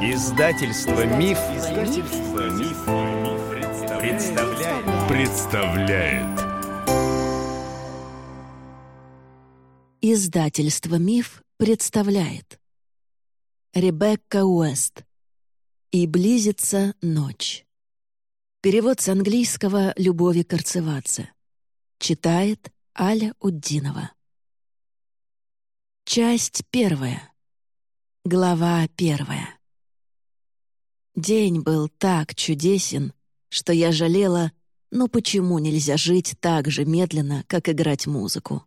Издательство Миф, Издательство Миф, представляет. представляет. Издательство Миф представляет. Ребекка Уэст. И близится ночь. Перевод с английского Любови Корцевадзе. Читает Аля Уддинова. Часть первая. Глава первая. День был так чудесен, что я жалела, ну почему нельзя жить так же медленно, как играть музыку?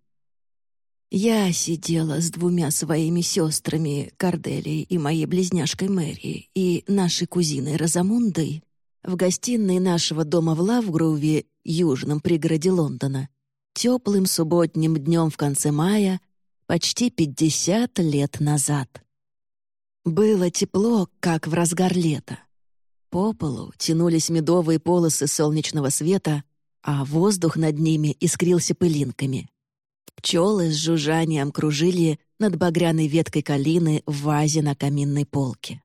Я сидела с двумя своими сестрами, Корделией и моей близняшкой Мэри, и нашей кузиной Розамундой, в гостиной нашего дома в Лавгроуве, южном пригороде Лондона, теплым субботним днем в конце мая, почти 50 лет назад. Было тепло, как в разгар лета. По полу тянулись медовые полосы солнечного света, а воздух над ними искрился пылинками. Пчелы с жужжанием кружили над багряной веткой калины в вазе на каминной полке.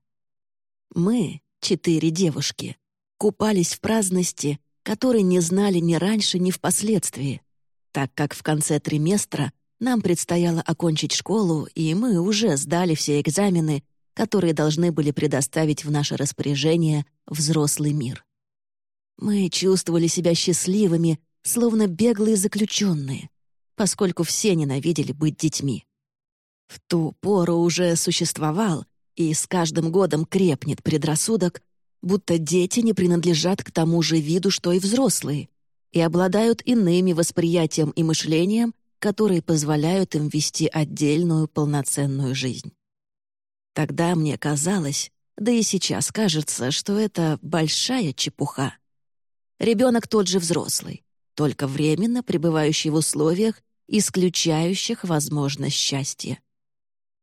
Мы, четыре девушки, купались в праздности, которой не знали ни раньше, ни впоследствии, так как в конце триместра нам предстояло окончить школу, и мы уже сдали все экзамены которые должны были предоставить в наше распоряжение взрослый мир. Мы чувствовали себя счастливыми, словно беглые заключенные, поскольку все ненавидели быть детьми. В ту пору уже существовал, и с каждым годом крепнет предрассудок, будто дети не принадлежат к тому же виду, что и взрослые, и обладают иными восприятием и мышлением, которые позволяют им вести отдельную полноценную жизнь. Тогда мне казалось, да и сейчас кажется, что это большая чепуха. Ребенок тот же взрослый, только временно пребывающий в условиях, исключающих возможность счастья.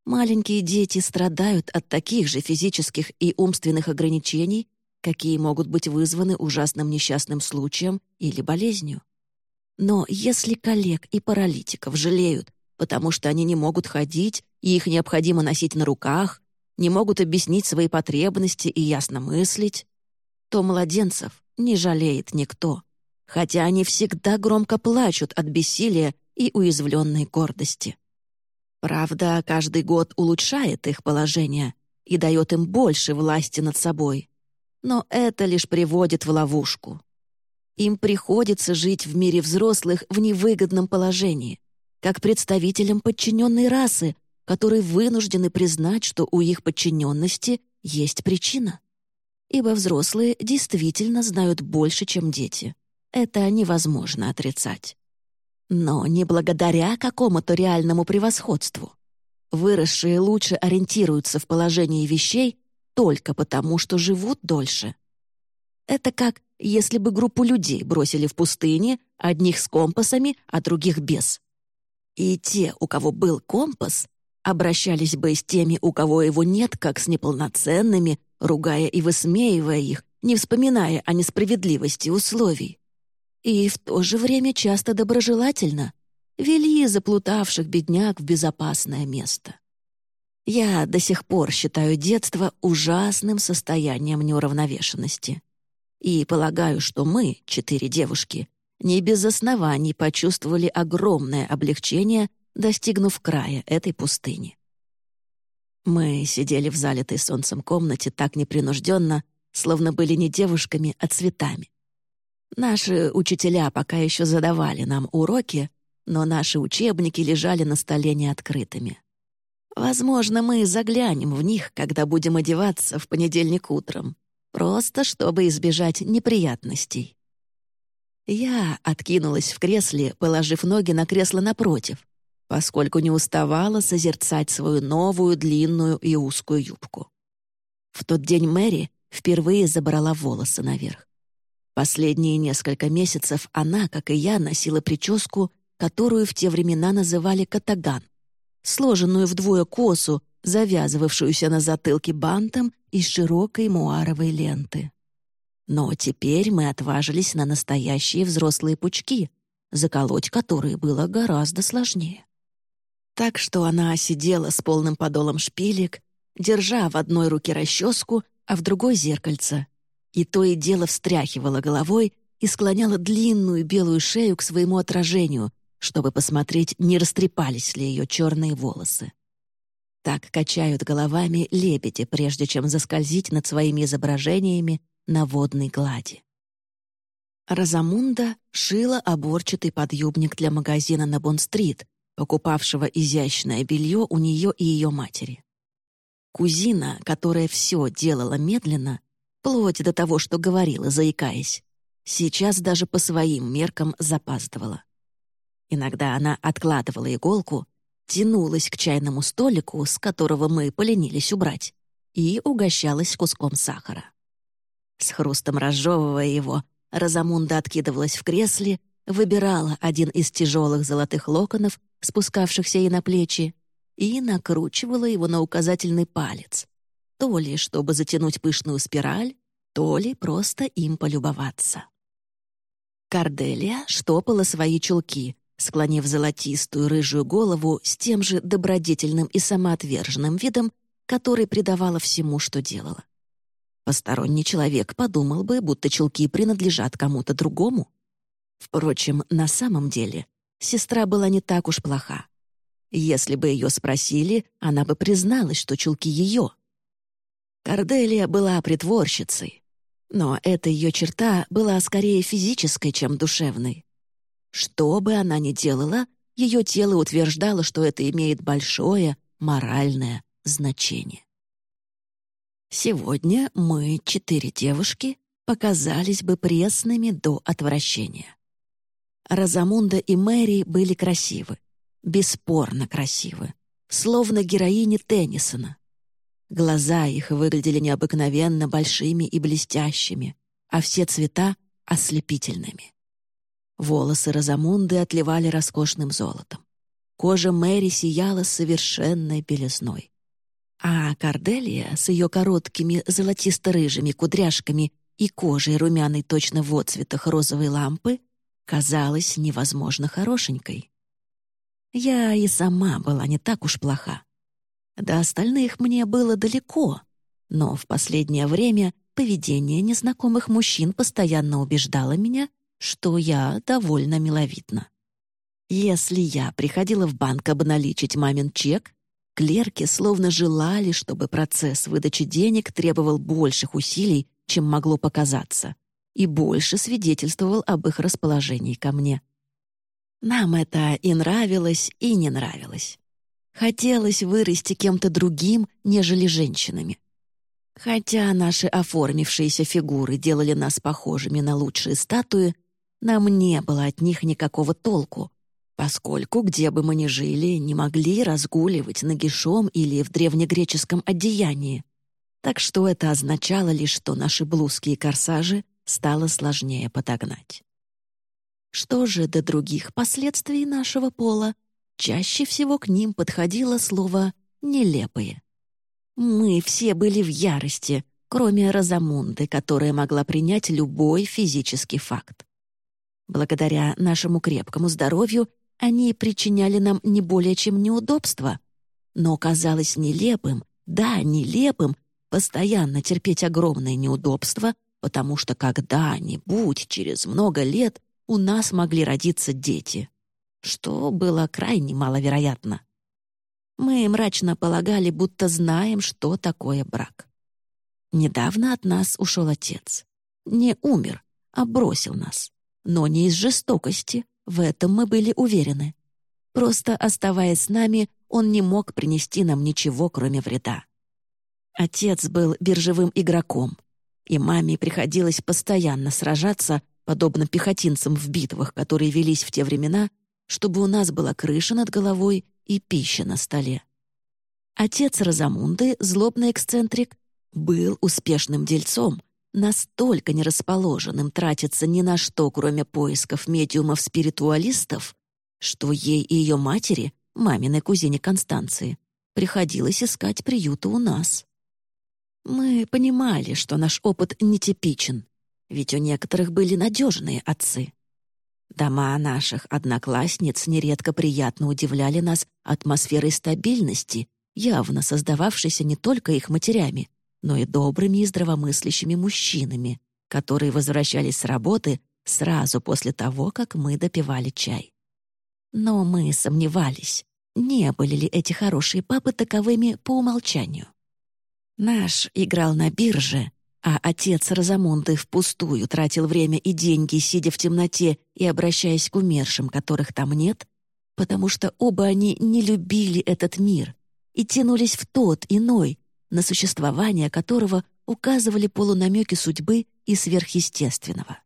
Маленькие дети страдают от таких же физических и умственных ограничений, какие могут быть вызваны ужасным несчастным случаем или болезнью. Но если коллег и паралитиков жалеют, потому что они не могут ходить и их необходимо носить на руках, не могут объяснить свои потребности и ясно мыслить, то младенцев не жалеет никто, хотя они всегда громко плачут от бессилия и уязвленной гордости. Правда, каждый год улучшает их положение и дает им больше власти над собой. Но это лишь приводит в ловушку. Им приходится жить в мире взрослых в невыгодном положении, как представителям подчиненной расы, которые вынуждены признать, что у их подчиненности есть причина. Ибо взрослые действительно знают больше, чем дети. Это невозможно отрицать. Но не благодаря какому-то реальному превосходству. Выросшие лучше ориентируются в положении вещей только потому, что живут дольше. Это как если бы группу людей бросили в пустыне, одних с компасами, а других без. И те, у кого был компас, обращались бы с теми, у кого его нет, как с неполноценными, ругая и высмеивая их, не вспоминая о несправедливости условий. И в то же время часто доброжелательно вели заплутавших бедняк в безопасное место. Я до сих пор считаю детство ужасным состоянием неуравновешенности. И полагаю, что мы, четыре девушки, не без оснований почувствовали огромное облегчение достигнув края этой пустыни. Мы сидели в залитой солнцем комнате так непринужденно, словно были не девушками, а цветами. Наши учителя пока еще задавали нам уроки, но наши учебники лежали на столе неоткрытыми. Возможно, мы заглянем в них, когда будем одеваться в понедельник утром, просто чтобы избежать неприятностей. Я откинулась в кресле, положив ноги на кресло напротив, поскольку не уставала созерцать свою новую длинную и узкую юбку. В тот день Мэри впервые забрала волосы наверх. Последние несколько месяцев она, как и я, носила прическу, которую в те времена называли катаган, сложенную вдвое косу, завязывавшуюся на затылке бантом из широкой муаровой ленты. Но теперь мы отважились на настоящие взрослые пучки, заколоть которые было гораздо сложнее. Так что она сидела с полным подолом шпилек, держа в одной руке расческу, а в другой — зеркальце. И то и дело встряхивала головой и склоняла длинную белую шею к своему отражению, чтобы посмотреть, не растрепались ли ее черные волосы. Так качают головами лебеди, прежде чем заскользить над своими изображениями на водной глади. Розамунда шила оборчатый подъюбник для магазина на Бонн-стрит, покупавшего изящное белье у нее и ее матери. Кузина, которая все делала медленно, вплоть до того, что говорила, заикаясь, сейчас даже по своим меркам запаздывала. Иногда она откладывала иголку, тянулась к чайному столику, с которого мы поленились убрать, и угощалась куском сахара. С хрустом разжевывая его, Розамунда откидывалась в кресле, выбирала один из тяжелых золотых локонов, спускавшихся ей на плечи, и накручивала его на указательный палец, то ли чтобы затянуть пышную спираль, то ли просто им полюбоваться. Карделия штопала свои чулки, склонив золотистую рыжую голову с тем же добродетельным и самоотверженным видом, который придавала всему, что делала. Посторонний человек подумал бы, будто чулки принадлежат кому-то другому. Впрочем, на самом деле сестра была не так уж плоха. Если бы ее спросили, она бы призналась, что чулки ее. Корделия была притворщицей, но эта ее черта была скорее физической, чем душевной. Что бы она ни делала, ее тело утверждало, что это имеет большое моральное значение. Сегодня мы, четыре девушки, показались бы пресными до отвращения. Розамунда и Мэри были красивы, бесспорно красивы, словно героини Теннисона. Глаза их выглядели необыкновенно большими и блестящими, а все цвета — ослепительными. Волосы Розамунды отливали роскошным золотом. Кожа Мэри сияла совершенной белизной. А Карделия с ее короткими золотисто-рыжими кудряшками и кожей румяной точно в отцветах розовой лампы казалась невозможно хорошенькой. Я и сама была не так уж плоха. До остальных мне было далеко, но в последнее время поведение незнакомых мужчин постоянно убеждало меня, что я довольно миловидна. Если я приходила в банк обналичить мамин чек, клерки словно желали, чтобы процесс выдачи денег требовал больших усилий, чем могло показаться, и больше свидетельствовал об их расположении ко мне. Нам это и нравилось, и не нравилось. Хотелось вырасти кем-то другим, нежели женщинами. Хотя наши оформившиеся фигуры делали нас похожими на лучшие статуи, нам не было от них никакого толку, поскольку, где бы мы ни жили, не могли разгуливать нагишом или в древнегреческом одеянии. Так что это означало лишь, что наши блузки и корсажи стало сложнее подогнать. Что же до других последствий нашего пола, чаще всего к ним подходило слово «нелепые». Мы все были в ярости, кроме Розамунды, которая могла принять любой физический факт. Благодаря нашему крепкому здоровью они причиняли нам не более чем неудобства, но казалось нелепым, да, нелепым, постоянно терпеть огромные неудобства, потому что когда-нибудь, через много лет, у нас могли родиться дети, что было крайне маловероятно. Мы мрачно полагали, будто знаем, что такое брак. Недавно от нас ушел отец. Не умер, а бросил нас но не из жестокости, в этом мы были уверены. Просто оставаясь с нами, он не мог принести нам ничего, кроме вреда. Отец был биржевым игроком, и маме приходилось постоянно сражаться, подобно пехотинцам в битвах, которые велись в те времена, чтобы у нас была крыша над головой и пища на столе. Отец Розамунды, злобный эксцентрик, был успешным дельцом, настолько нерасположенным тратиться ни на что, кроме поисков медиумов-спиритуалистов, что ей и ее матери, маминой кузине Констанции, приходилось искать приюта у нас. Мы понимали, что наш опыт нетипичен, ведь у некоторых были надежные отцы. Дома наших одноклассниц нередко приятно удивляли нас атмосферой стабильности явно создававшийся не только их матерями, но и добрыми и здравомыслящими мужчинами, которые возвращались с работы сразу после того, как мы допивали чай. Но мы сомневались, не были ли эти хорошие папы таковыми по умолчанию. Наш играл на бирже, а отец Розамунды впустую тратил время и деньги, сидя в темноте и обращаясь к умершим, которых там нет, потому что оба они не любили этот мир и тянулись в тот иной, на существование которого указывали полунамеки судьбы и сверхъестественного.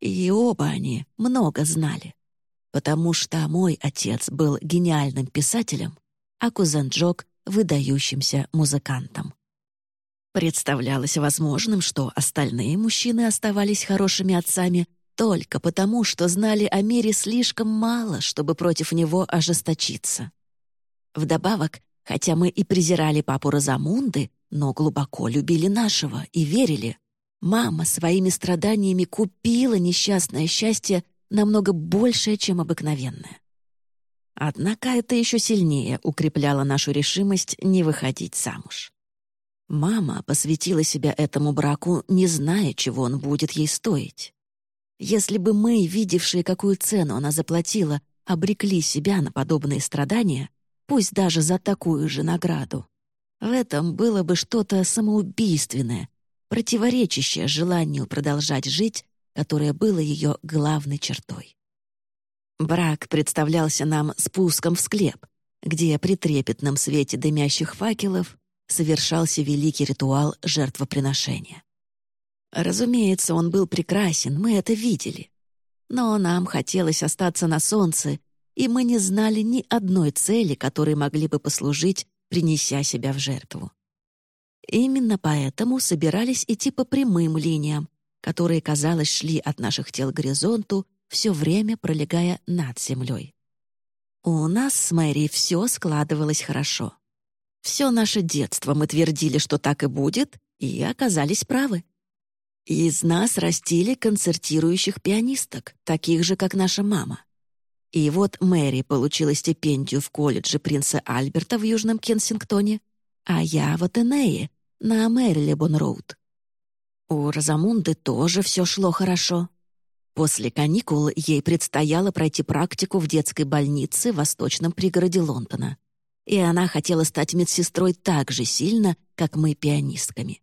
И оба они много знали, потому что мой отец был гениальным писателем, а кузен Джок — выдающимся музыкантом. Представлялось возможным, что остальные мужчины оставались хорошими отцами только потому, что знали о мире слишком мало, чтобы против него ожесточиться. Вдобавок, хотя мы и презирали папу Розамунды, но глубоко любили нашего и верили, мама своими страданиями купила несчастное счастье намного большее, чем обыкновенное. Однако это еще сильнее укрепляло нашу решимость не выходить замуж. Мама посвятила себя этому браку, не зная, чего он будет ей стоить. Если бы мы, видевшие, какую цену она заплатила, обрекли себя на подобные страдания, пусть даже за такую же награду, в этом было бы что-то самоубийственное, противоречащее желанию продолжать жить, которое было ее главной чертой. Брак представлялся нам спуском в склеп, где при трепетном свете дымящих факелов совершался великий ритуал жертвоприношения. Разумеется, он был прекрасен, мы это видели. Но нам хотелось остаться на солнце, и мы не знали ни одной цели, которой могли бы послужить, принеся себя в жертву. Именно поэтому собирались идти по прямым линиям, которые, казалось, шли от наших тел к горизонту, все время пролегая над землей. У нас с Мэри все складывалось хорошо. Все наше детство мы твердили, что так и будет, и оказались правы. Из нас растили концертирующих пианисток, таких же, как наша мама. И вот Мэри получила стипендию в колледже принца Альберта в Южном Кенсингтоне, а я в Атенее, на Мэрилебон-Роуд. У Розамунды тоже все шло хорошо. После каникул ей предстояло пройти практику в детской больнице в восточном пригороде Лондона и она хотела стать медсестрой так же сильно, как мы пианистками.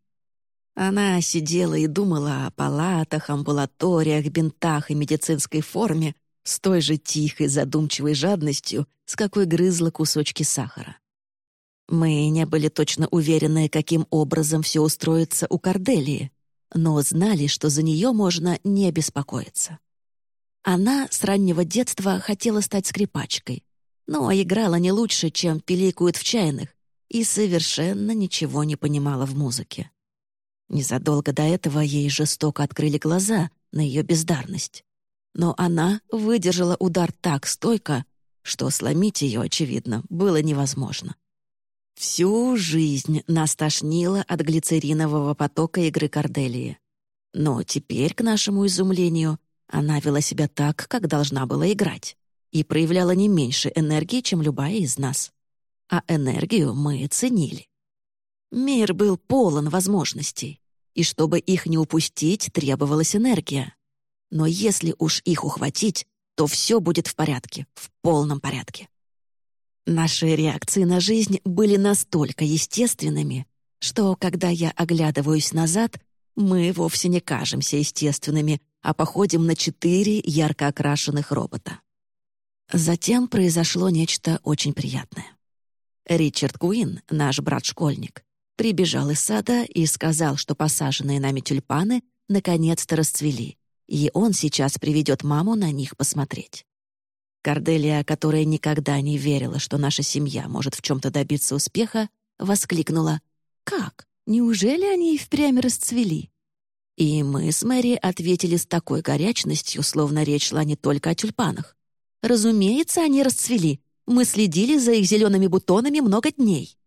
Она сидела и думала о палатах, амбулаториях, бинтах и медицинской форме с той же тихой, задумчивой жадностью, с какой грызла кусочки сахара. Мы не были точно уверены, каким образом все устроится у Корделии, но знали, что за нее можно не беспокоиться. Она с раннего детства хотела стать скрипачкой, но играла не лучше, чем пиликают в чайных, и совершенно ничего не понимала в музыке. Незадолго до этого ей жестоко открыли глаза на ее бездарность. Но она выдержала удар так стойко, что сломить ее, очевидно, было невозможно. Всю жизнь нас тошнило от глицеринового потока игры Корделии. Но теперь, к нашему изумлению, она вела себя так, как должна была играть и проявляла не меньше энергии, чем любая из нас. А энергию мы ценили. Мир был полон возможностей, и чтобы их не упустить, требовалась энергия. Но если уж их ухватить, то все будет в порядке, в полном порядке. Наши реакции на жизнь были настолько естественными, что, когда я оглядываюсь назад, мы вовсе не кажемся естественными, а походим на четыре ярко окрашенных робота. Затем произошло нечто очень приятное. Ричард Куин, наш брат-школьник, прибежал из сада и сказал, что посаженные нами тюльпаны наконец-то расцвели, и он сейчас приведет маму на них посмотреть. Корделия, которая никогда не верила, что наша семья может в чем-то добиться успеха, воскликнула «Как? Неужели они и впрямь расцвели?» И мы с Мэри ответили с такой горячностью, словно речь шла не только о тюльпанах. Разумеется, они расцвели. Мы следили за их зелеными бутонами много дней».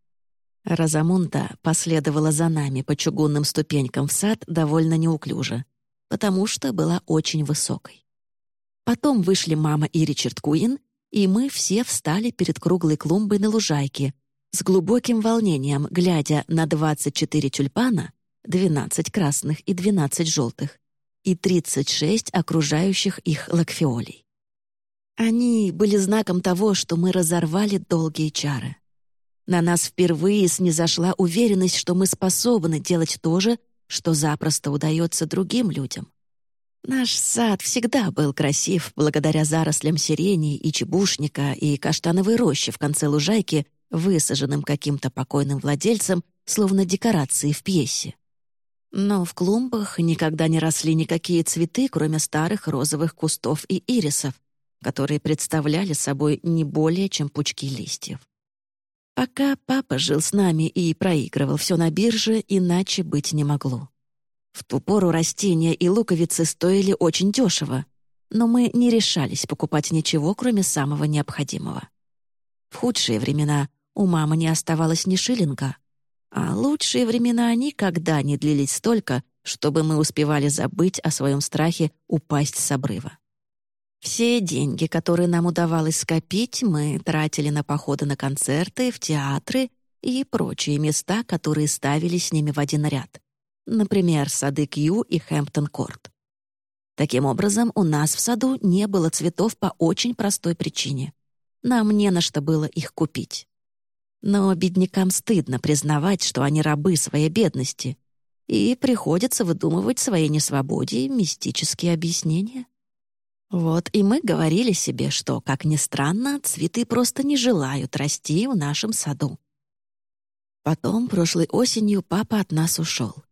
Розамунда последовала за нами по чугунным ступенькам в сад довольно неуклюже, потому что была очень высокой. Потом вышли мама и Ричард Куин, и мы все встали перед круглой клумбой на лужайке, с глубоким волнением глядя на 24 тюльпана, 12 красных и 12 желтых, и 36 окружающих их лакфиолей. Они были знаком того, что мы разорвали долгие чары. На нас впервые снизошла уверенность, что мы способны делать то же, что запросто удается другим людям. Наш сад всегда был красив благодаря зарослям сирени и чебушника и каштановой рощи в конце лужайки, высаженным каким-то покойным владельцем, словно декорации в пьесе. Но в клумбах никогда не росли никакие цветы, кроме старых розовых кустов и ирисов, которые представляли собой не более чем пучки листьев. Пока папа жил с нами и проигрывал все на бирже, иначе быть не могло. В ту пору растения и луковицы стоили очень дешево, но мы не решались покупать ничего, кроме самого необходимого. В худшие времена у мамы не оставалось ни шиллинга, а лучшие времена никогда не длились столько, чтобы мы успевали забыть о своем страхе упасть с обрыва. Все деньги, которые нам удавалось скопить, мы тратили на походы на концерты, в театры и прочие места, которые ставили с ними в один ряд например, сады Кью и Хэмптон-Корт. Таким образом, у нас в саду не было цветов по очень простой причине. Нам не на что было их купить. Но беднякам стыдно признавать, что они рабы своей бедности, и приходится выдумывать своей несвободе мистические объяснения. Вот и мы говорили себе, что, как ни странно, цветы просто не желают расти в нашем саду. Потом, прошлой осенью, папа от нас ушел.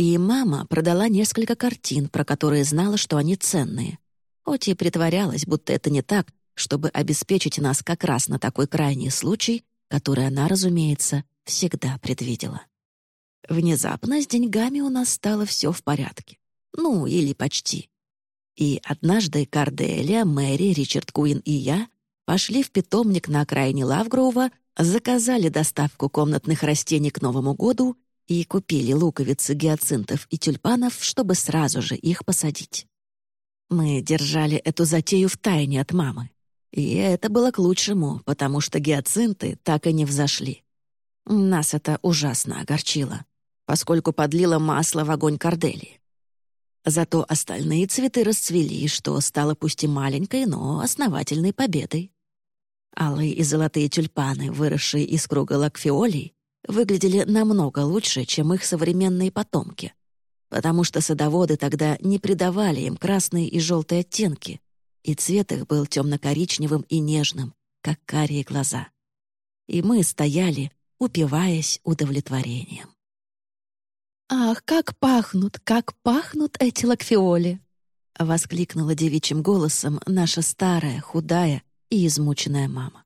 И мама продала несколько картин, про которые знала, что они ценные. Хоть и притворялась, будто это не так, чтобы обеспечить нас как раз на такой крайний случай, который она, разумеется, всегда предвидела. Внезапно с деньгами у нас стало все в порядке. Ну, или почти. И однажды Карделия, Мэри, Ричард Куин и я пошли в питомник на окраине Лавгроува, заказали доставку комнатных растений к Новому году и купили луковицы гиацинтов и тюльпанов, чтобы сразу же их посадить. Мы держали эту затею в тайне от мамы. И это было к лучшему, потому что гиацинты так и не взошли. Нас это ужасно огорчило, поскольку подлило масло в огонь кордели. Зато остальные цветы расцвели, что стало пусть и маленькой, но основательной победой. Алые и золотые тюльпаны, выросшие из круга лакфиолей, выглядели намного лучше, чем их современные потомки, потому что садоводы тогда не придавали им красные и желтые оттенки, и цвет их был темно-коричневым и нежным, как карие глаза. И мы стояли, упиваясь удовлетворением. «Ах, как пахнут, как пахнут эти лакфиоли!» — воскликнула девичьим голосом наша старая, худая и измученная мама.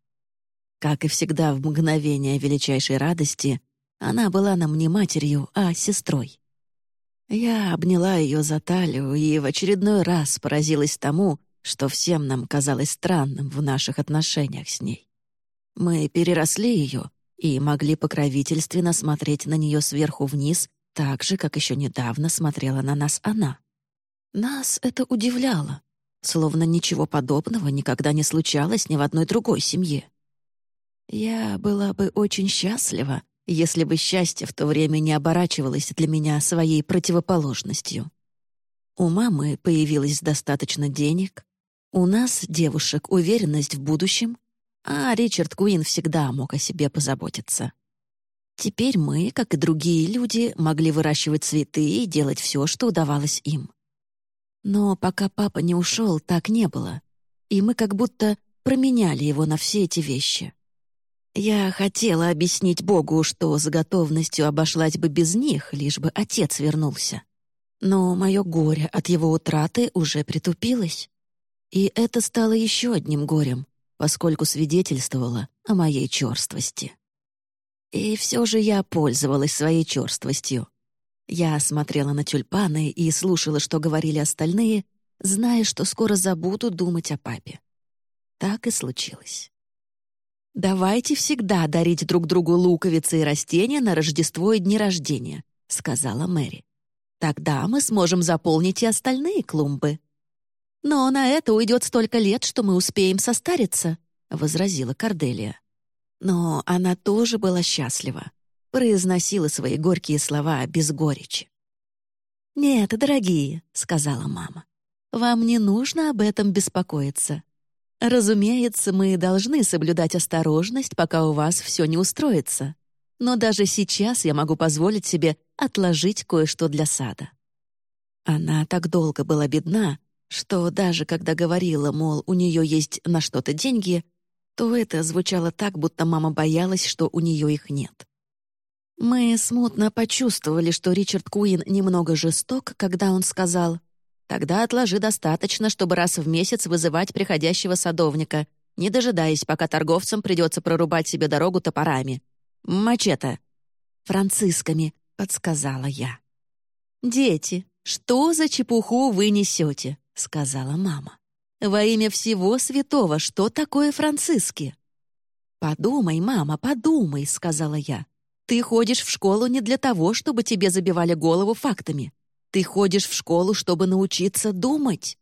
Как и всегда в мгновение величайшей радости, она была нам не матерью, а сестрой. Я обняла ее за талию и в очередной раз поразилась тому, что всем нам казалось странным в наших отношениях с ней. Мы переросли ее и могли покровительственно смотреть на нее сверху вниз, так же, как еще недавно смотрела на нас она. Нас это удивляло, словно ничего подобного никогда не случалось ни в одной другой семье. Я была бы очень счастлива, если бы счастье в то время не оборачивалось для меня своей противоположностью. У мамы появилось достаточно денег, у нас, девушек, уверенность в будущем, а Ричард Куин всегда мог о себе позаботиться. Теперь мы, как и другие люди, могли выращивать цветы и делать все, что удавалось им. Но пока папа не ушел, так не было, и мы как будто променяли его на все эти вещи. Я хотела объяснить Богу, что с готовностью обошлась бы без них, лишь бы отец вернулся. Но мое горе от его утраты уже притупилось. И это стало еще одним горем, поскольку свидетельствовало о моей черствости. И все же я пользовалась своей черствостью. Я смотрела на тюльпаны и слушала, что говорили остальные, зная, что скоро забуду думать о папе. Так и случилось. «Давайте всегда дарить друг другу луковицы и растения на Рождество и дни рождения», — сказала Мэри. «Тогда мы сможем заполнить и остальные клумбы». «Но на это уйдет столько лет, что мы успеем состариться», — возразила Корделия. Но она тоже была счастлива, произносила свои горькие слова без горечи. «Нет, дорогие», — сказала мама, — «вам не нужно об этом беспокоиться. Разумеется, мы должны соблюдать осторожность, пока у вас все не устроится. Но даже сейчас я могу позволить себе отложить кое-что для сада». Она так долго была бедна, что даже когда говорила, мол, у нее есть на что-то деньги, то это звучало так, будто мама боялась, что у нее их нет. Мы смутно почувствовали, что Ричард Куин немного жесток, когда он сказал «Тогда отложи достаточно, чтобы раз в месяц вызывать приходящего садовника, не дожидаясь, пока торговцам придется прорубать себе дорогу топорами. Мачете!» «Францисками», — подсказала я. «Дети, что за чепуху вы несете?» — сказала мама. «Во имя всего святого, что такое франциски?» «Подумай, мама, подумай», — сказала я. «Ты ходишь в школу не для того, чтобы тебе забивали голову фактами. Ты ходишь в школу, чтобы научиться думать».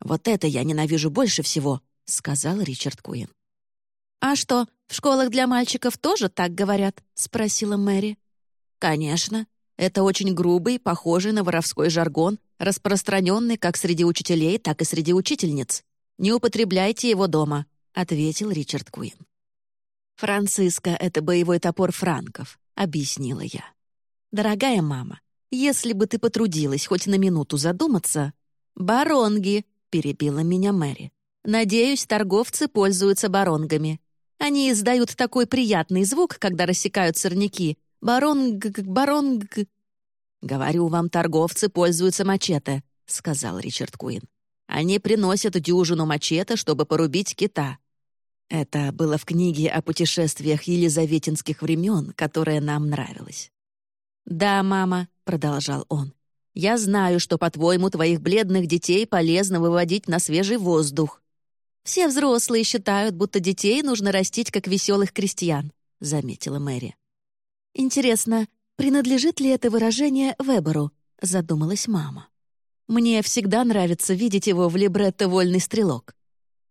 «Вот это я ненавижу больше всего», — сказал Ричард Куин. «А что, в школах для мальчиков тоже так говорят?» — спросила Мэри. «Конечно. Это очень грубый, похожий на воровской жаргон, распространенный как среди учителей, так и среди учительниц. Не употребляйте его дома», — ответил Ричард Куин. «Франциска — это боевой топор франков», — объяснила я. «Дорогая мама, если бы ты потрудилась хоть на минуту задуматься...» «Баронги», — перебила меня Мэри. «Надеюсь, торговцы пользуются баронгами. Они издают такой приятный звук, когда рассекают сорняки, Барон... барон... «Говорю вам, торговцы пользуются мачете», — сказал Ричард Куин. «Они приносят дюжину мачете, чтобы порубить кита». Это было в книге о путешествиях елизаветинских времен, которая нам нравилась. «Да, мама», — продолжал он, — «я знаю, что, по-твоему, твоих бледных детей полезно выводить на свежий воздух. Все взрослые считают, будто детей нужно растить, как веселых крестьян», — заметила Мэри. «Интересно, принадлежит ли это выражение Веберу?» — задумалась мама. «Мне всегда нравится видеть его в либретто «Вольный стрелок».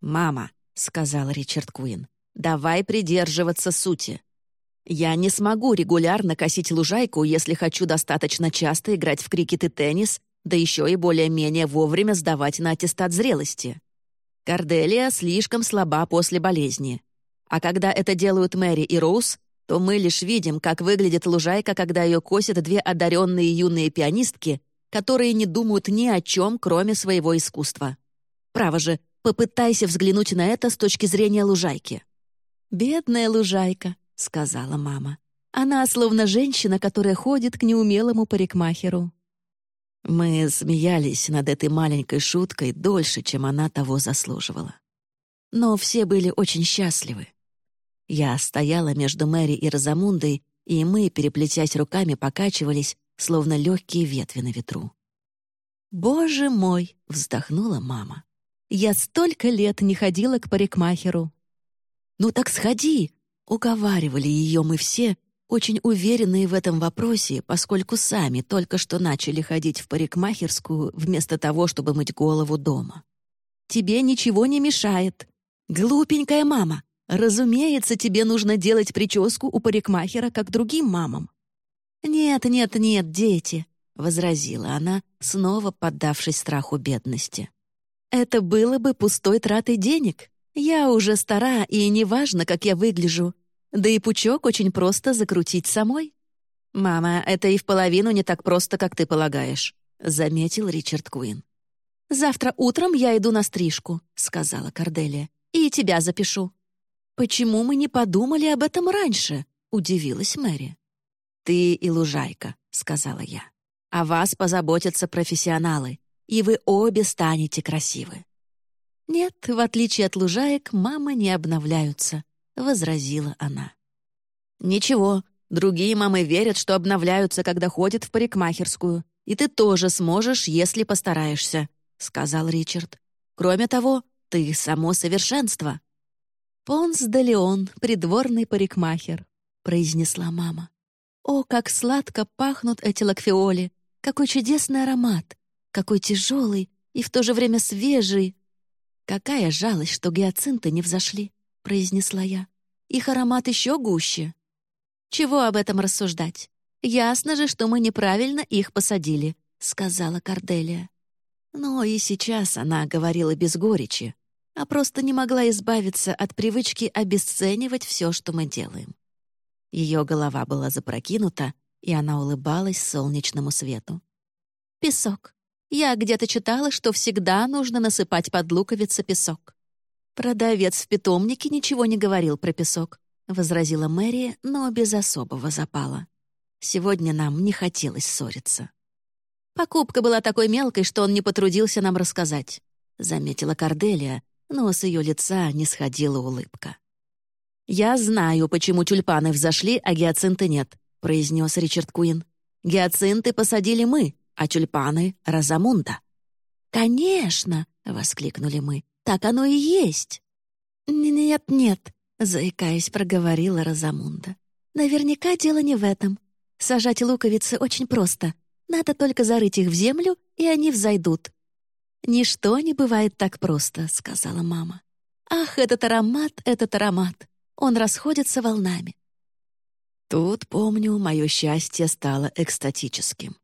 «Мама», — сказал Ричард Куин, — «давай придерживаться сути. Я не смогу регулярно косить лужайку, если хочу достаточно часто играть в крикет и теннис, да еще и более-менее вовремя сдавать на аттестат зрелости. Корделия слишком слаба после болезни. А когда это делают Мэри и Роуз, то мы лишь видим, как выглядит лужайка, когда ее косят две одаренные юные пианистки, которые не думают ни о чем, кроме своего искусства. Право же, попытайся взглянуть на это с точки зрения лужайки. «Бедная лужайка», — сказала мама. «Она словно женщина, которая ходит к неумелому парикмахеру». Мы смеялись над этой маленькой шуткой дольше, чем она того заслуживала. Но все были очень счастливы. Я стояла между Мэри и Розамундой, и мы, переплетясь руками, покачивались, словно легкие ветви на ветру. «Боже мой!» — вздохнула мама. «Я столько лет не ходила к парикмахеру». «Ну так сходи!» — уговаривали ее мы все, очень уверенные в этом вопросе, поскольку сами только что начали ходить в парикмахерскую вместо того, чтобы мыть голову дома. «Тебе ничего не мешает. Глупенькая мама, Разумеется, тебе нужно делать прическу у парикмахера, как другим мамам. «Нет, нет, нет, дети», — возразила она, снова поддавшись страху бедности. «Это было бы пустой тратой денег. Я уже стара, и неважно, как я выгляжу. Да и пучок очень просто закрутить самой». «Мама, это и в половину не так просто, как ты полагаешь», — заметил Ричард Куин. «Завтра утром я иду на стрижку», — сказала Корделия, «и тебя запишу». «Почему мы не подумали об этом раньше?» — удивилась Мэри. «Ты и лужайка», — сказала я. «О вас позаботятся профессионалы, и вы обе станете красивы». «Нет, в отличие от лужаек, мамы не обновляются», — возразила она. «Ничего, другие мамы верят, что обновляются, когда ходят в парикмахерскую, и ты тоже сможешь, если постараешься», — сказал Ричард. «Кроме того, ты — само совершенство». «Понс де Леон, придворный парикмахер», — произнесла мама. «О, как сладко пахнут эти лакфеоли! Какой чудесный аромат! Какой тяжелый и в то же время свежий!» «Какая жалость, что гиацинты не взошли», — произнесла я. их аромат еще гуще. Чего об этом рассуждать? Ясно же, что мы неправильно их посадили, сказала Корделия. Но и сейчас она говорила без горечи, а просто не могла избавиться от привычки обесценивать все, что мы делаем. Ее голова была запрокинута, и она улыбалась солнечному свету. «Песок. Я где-то читала, что всегда нужно насыпать под луковицы песок». «Продавец в питомнике ничего не говорил про песок», — возразила Мэри, но без особого запала. «Сегодня нам не хотелось ссориться». Покупка была такой мелкой, что он не потрудился нам рассказать», — заметила Корделия, но с ее лица не сходила улыбка. «Я знаю, почему тюльпаны взошли, а гиацинты нет», — произнес Ричард Куин. «Гиацинты посадили мы, а тюльпаны — Розамунда». «Конечно!» — воскликнули мы. «Так оно и есть!» «Нет-нет», — заикаясь, проговорила Розамунда. «Наверняка дело не в этом. Сажать луковицы очень просто. Надо только зарыть их в землю, и они взойдут». «Ничто не бывает так просто», — сказала мама. «Ах, этот аромат, этот аромат! Он расходится волнами». Тут, помню, мое счастье стало экстатическим.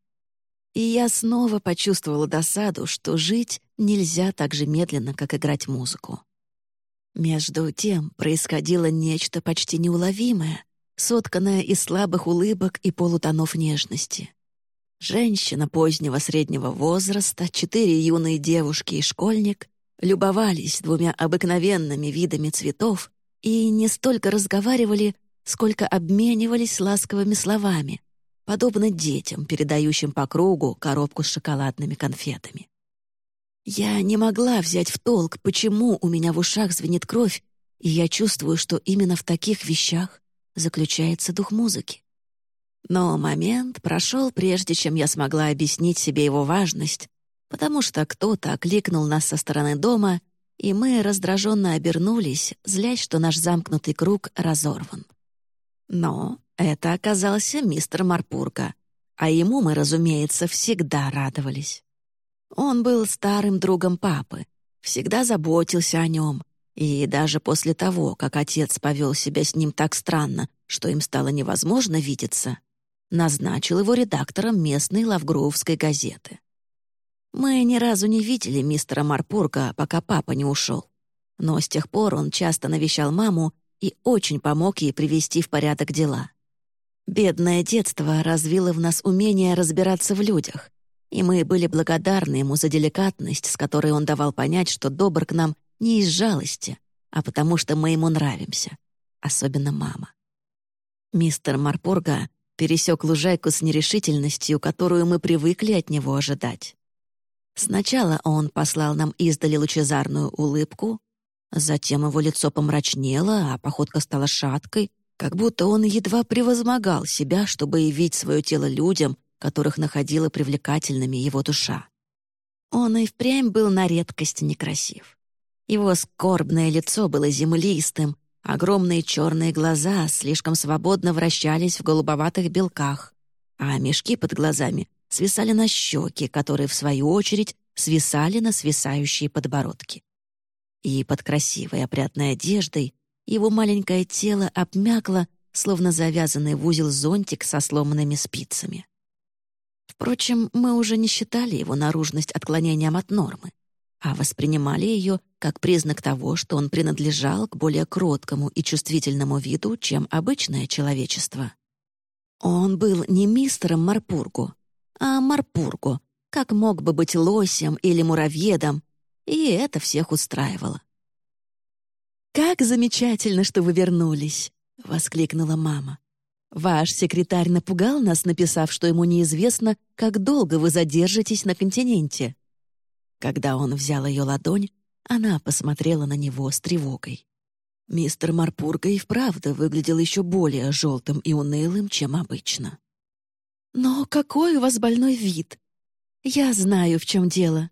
И я снова почувствовала досаду, что жить нельзя так же медленно, как играть музыку. Между тем происходило нечто почти неуловимое, сотканное из слабых улыбок и полутонов нежности. Женщина позднего среднего возраста, четыре юные девушки и школьник любовались двумя обыкновенными видами цветов и не столько разговаривали, сколько обменивались ласковыми словами, подобно детям, передающим по кругу коробку с шоколадными конфетами. Я не могла взять в толк, почему у меня в ушах звенит кровь, и я чувствую, что именно в таких вещах заключается дух музыки. Но момент прошел, прежде чем я смогла объяснить себе его важность, потому что кто-то окликнул нас со стороны дома, и мы раздраженно обернулись, злясь, что наш замкнутый круг разорван. Но это оказался мистер Марпурга, а ему мы, разумеется, всегда радовались. Он был старым другом папы, всегда заботился о нем, и даже после того, как отец повел себя с ним так странно, что им стало невозможно видеться, назначил его редактором местной Лавгроувской газеты. Мы ни разу не видели мистера Марпурга, пока папа не ушел. Но с тех пор он часто навещал маму и очень помог ей привести в порядок дела. Бедное детство развило в нас умение разбираться в людях, и мы были благодарны ему за деликатность, с которой он давал понять, что добр к нам не из жалости, а потому что мы ему нравимся, особенно мама. Мистер Марпурга пересек лужайку с нерешительностью, которую мы привыкли от него ожидать. Сначала он послал нам издали лучезарную улыбку, затем его лицо помрачнело, а походка стала шаткой, как будто он едва превозмогал себя, чтобы явить свое тело людям, которых находила привлекательными его душа. Он и впрямь был на редкость некрасив. Его скорбное лицо было землистым, Огромные черные глаза слишком свободно вращались в голубоватых белках, а мешки под глазами свисали на щеки, которые, в свою очередь, свисали на свисающие подбородки. И под красивой опрятной одеждой его маленькое тело обмякло, словно завязанный в узел зонтик со сломанными спицами. Впрочем, мы уже не считали его наружность отклонением от нормы а воспринимали ее как признак того, что он принадлежал к более кроткому и чувствительному виду, чем обычное человечество. Он был не мистером Марпургу, а Марпургу, как мог бы быть лосем или муравьедом, и это всех устраивало. «Как замечательно, что вы вернулись!» — воскликнула мама. «Ваш секретарь напугал нас, написав, что ему неизвестно, как долго вы задержитесь на континенте». Когда он взял ее ладонь, она посмотрела на него с тревогой. Мистер Марпурга и вправду выглядел еще более желтым и унылым, чем обычно. «Но какой у вас больной вид? Я знаю, в чем дело.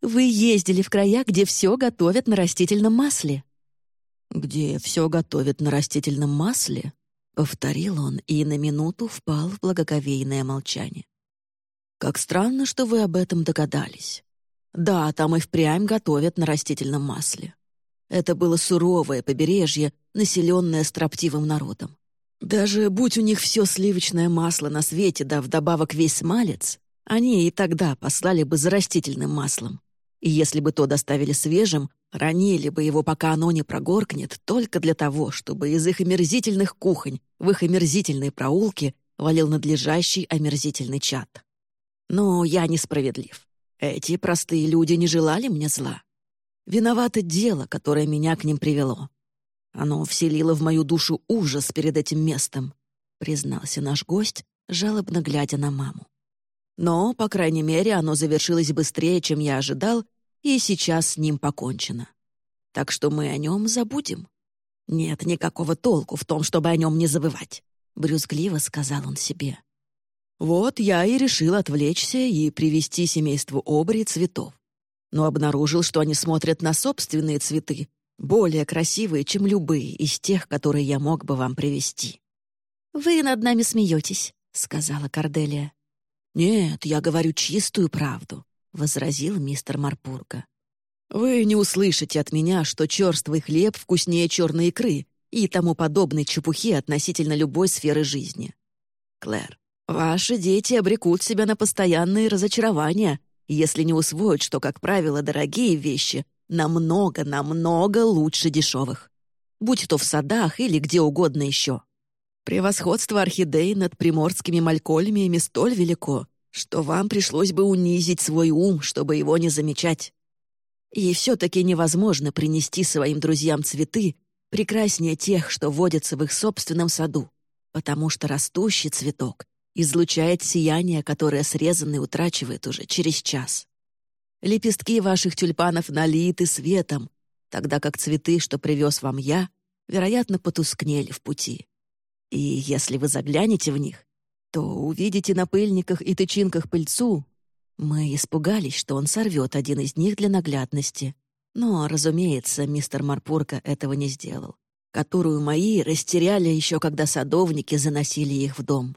Вы ездили в края, где все готовят на растительном масле». «Где все готовят на растительном масле?» — повторил он и на минуту впал в благоговейное молчание. «Как странно, что вы об этом догадались. Да, там и впрямь готовят на растительном масле. Это было суровое побережье, населенное строптивым народом. Даже будь у них все сливочное масло на свете, да вдобавок весь смалец, они и тогда послали бы за растительным маслом. И если бы то доставили свежим, ранили бы его, пока оно не прогоркнет, только для того, чтобы из их омерзительных кухонь в их омерзительной проулке валил надлежащий омерзительный чад. Но я несправедлив. Эти простые люди не желали мне зла. Виновато дело, которое меня к ним привело. Оно вселило в мою душу ужас перед этим местом, признался наш гость, жалобно глядя на маму. Но, по крайней мере, оно завершилось быстрее, чем я ожидал, и сейчас с ним покончено. Так что мы о нем забудем. Нет никакого толку в том, чтобы о нем не забывать, брюзгливо сказал он себе. Вот я и решил отвлечься и привести семейству Обри цветов. Но обнаружил, что они смотрят на собственные цветы, более красивые, чем любые из тех, которые я мог бы вам привести. «Вы над нами смеетесь», — сказала Корделия. «Нет, я говорю чистую правду», — возразил мистер Марпурга. «Вы не услышите от меня, что черствый хлеб вкуснее черной икры и тому подобной чепухи относительно любой сферы жизни. Клэр, Ваши дети обрекут себя на постоянные разочарования, если не усвоят, что, как правило, дорогие вещи намного-намного лучше дешевых. Будь то в садах или где угодно еще. Превосходство орхидей над приморскими малькольмиями столь велико, что вам пришлось бы унизить свой ум, чтобы его не замечать. И все-таки невозможно принести своим друзьям цветы прекраснее тех, что водятся в их собственном саду, потому что растущий цветок излучает сияние, которое срезанный утрачивает уже через час. Лепестки ваших тюльпанов налиты светом, тогда как цветы, что привез вам я, вероятно, потускнели в пути. И если вы заглянете в них, то увидите на пыльниках и тычинках пыльцу. Мы испугались, что он сорвет один из них для наглядности. Но, разумеется, мистер Марпурка этого не сделал, которую мои растеряли еще когда садовники заносили их в дом.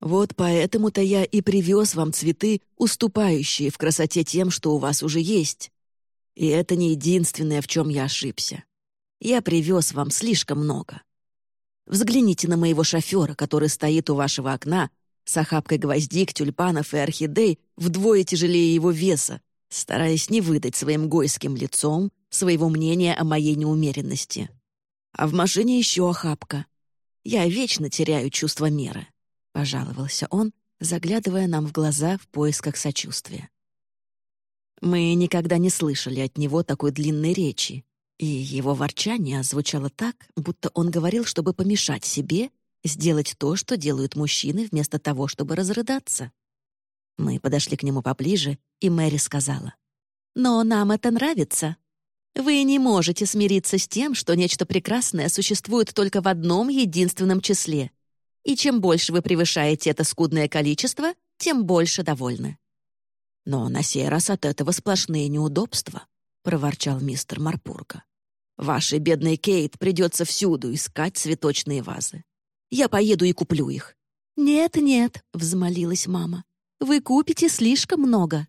Вот поэтому-то я и привез вам цветы, уступающие в красоте тем, что у вас уже есть. И это не единственное, в чем я ошибся. Я привез вам слишком много. Взгляните на моего шофера, который стоит у вашего окна с охапкой гвоздик, тюльпанов и орхидей вдвое тяжелее его веса, стараясь не выдать своим гойским лицом своего мнения о моей неумеренности. А в машине еще охапка. Я вечно теряю чувство меры пожаловался он, заглядывая нам в глаза в поисках сочувствия. Мы никогда не слышали от него такой длинной речи, и его ворчание звучало так, будто он говорил, чтобы помешать себе сделать то, что делают мужчины, вместо того, чтобы разрыдаться. Мы подошли к нему поближе, и Мэри сказала, «Но нам это нравится. Вы не можете смириться с тем, что нечто прекрасное существует только в одном единственном числе и чем больше вы превышаете это скудное количество, тем больше довольны. «Но на сей раз от этого сплошные неудобства», — проворчал мистер Марпурга. «Вашей бедной Кейт придется всюду искать цветочные вазы. Я поеду и куплю их». «Нет, нет», — взмолилась мама. «Вы купите слишком много».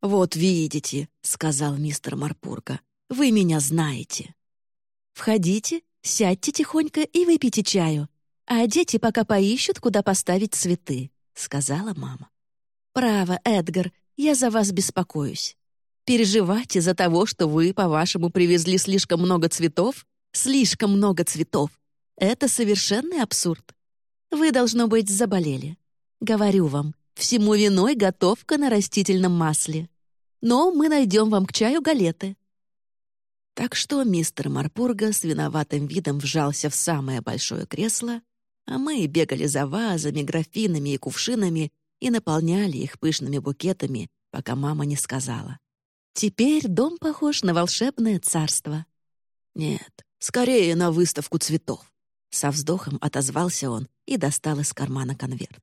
«Вот видите», — сказал мистер Марпурга. «Вы меня знаете». «Входите, сядьте тихонько и выпейте чаю», «А дети пока поищут, куда поставить цветы», — сказала мама. «Право, Эдгар, я за вас беспокоюсь. Переживать из-за того, что вы, по-вашему, привезли слишком много цветов? Слишком много цветов. Это совершенный абсурд. Вы, должно быть, заболели. Говорю вам, всему виной готовка на растительном масле. Но мы найдем вам к чаю галеты». Так что мистер Марпурга с виноватым видом вжался в самое большое кресло а мы бегали за вазами, графинами и кувшинами и наполняли их пышными букетами, пока мама не сказала. «Теперь дом похож на волшебное царство». «Нет, скорее на выставку цветов», — со вздохом отозвался он и достал из кармана конверт.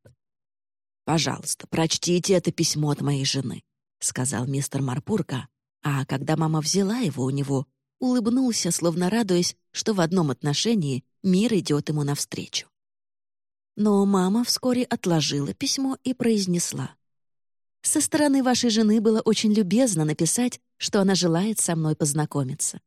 «Пожалуйста, прочтите это письмо от моей жены», — сказал мистер Марпурка, а когда мама взяла его у него, улыбнулся, словно радуясь, что в одном отношении мир идет ему навстречу. Но мама вскоре отложила письмо и произнесла. «Со стороны вашей жены было очень любезно написать, что она желает со мной познакомиться.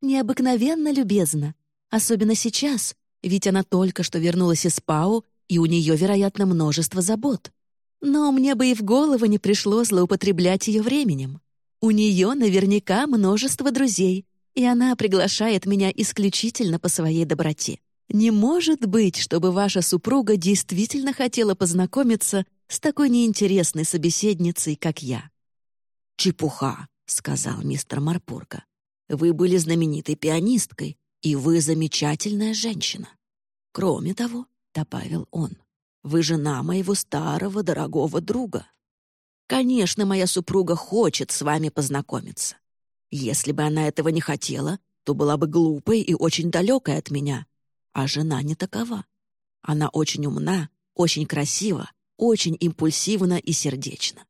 Необыкновенно любезно. Особенно сейчас, ведь она только что вернулась из ПАУ, и у нее, вероятно, множество забот. Но мне бы и в голову не пришло злоупотреблять ее временем. У нее наверняка множество друзей, и она приглашает меня исключительно по своей доброте. Не может быть, чтобы ваша супруга действительно хотела познакомиться с такой неинтересной собеседницей, как я». «Чепуха», — сказал мистер Марпурга. «Вы были знаменитой пианисткой, и вы замечательная женщина. Кроме того, — добавил он, — вы жена моего старого дорогого друга. Конечно, моя супруга хочет с вами познакомиться. Если бы она этого не хотела, то была бы глупой и очень далекой от меня. А жена не такова. Она очень умна, очень красива, очень импульсивна и сердечна.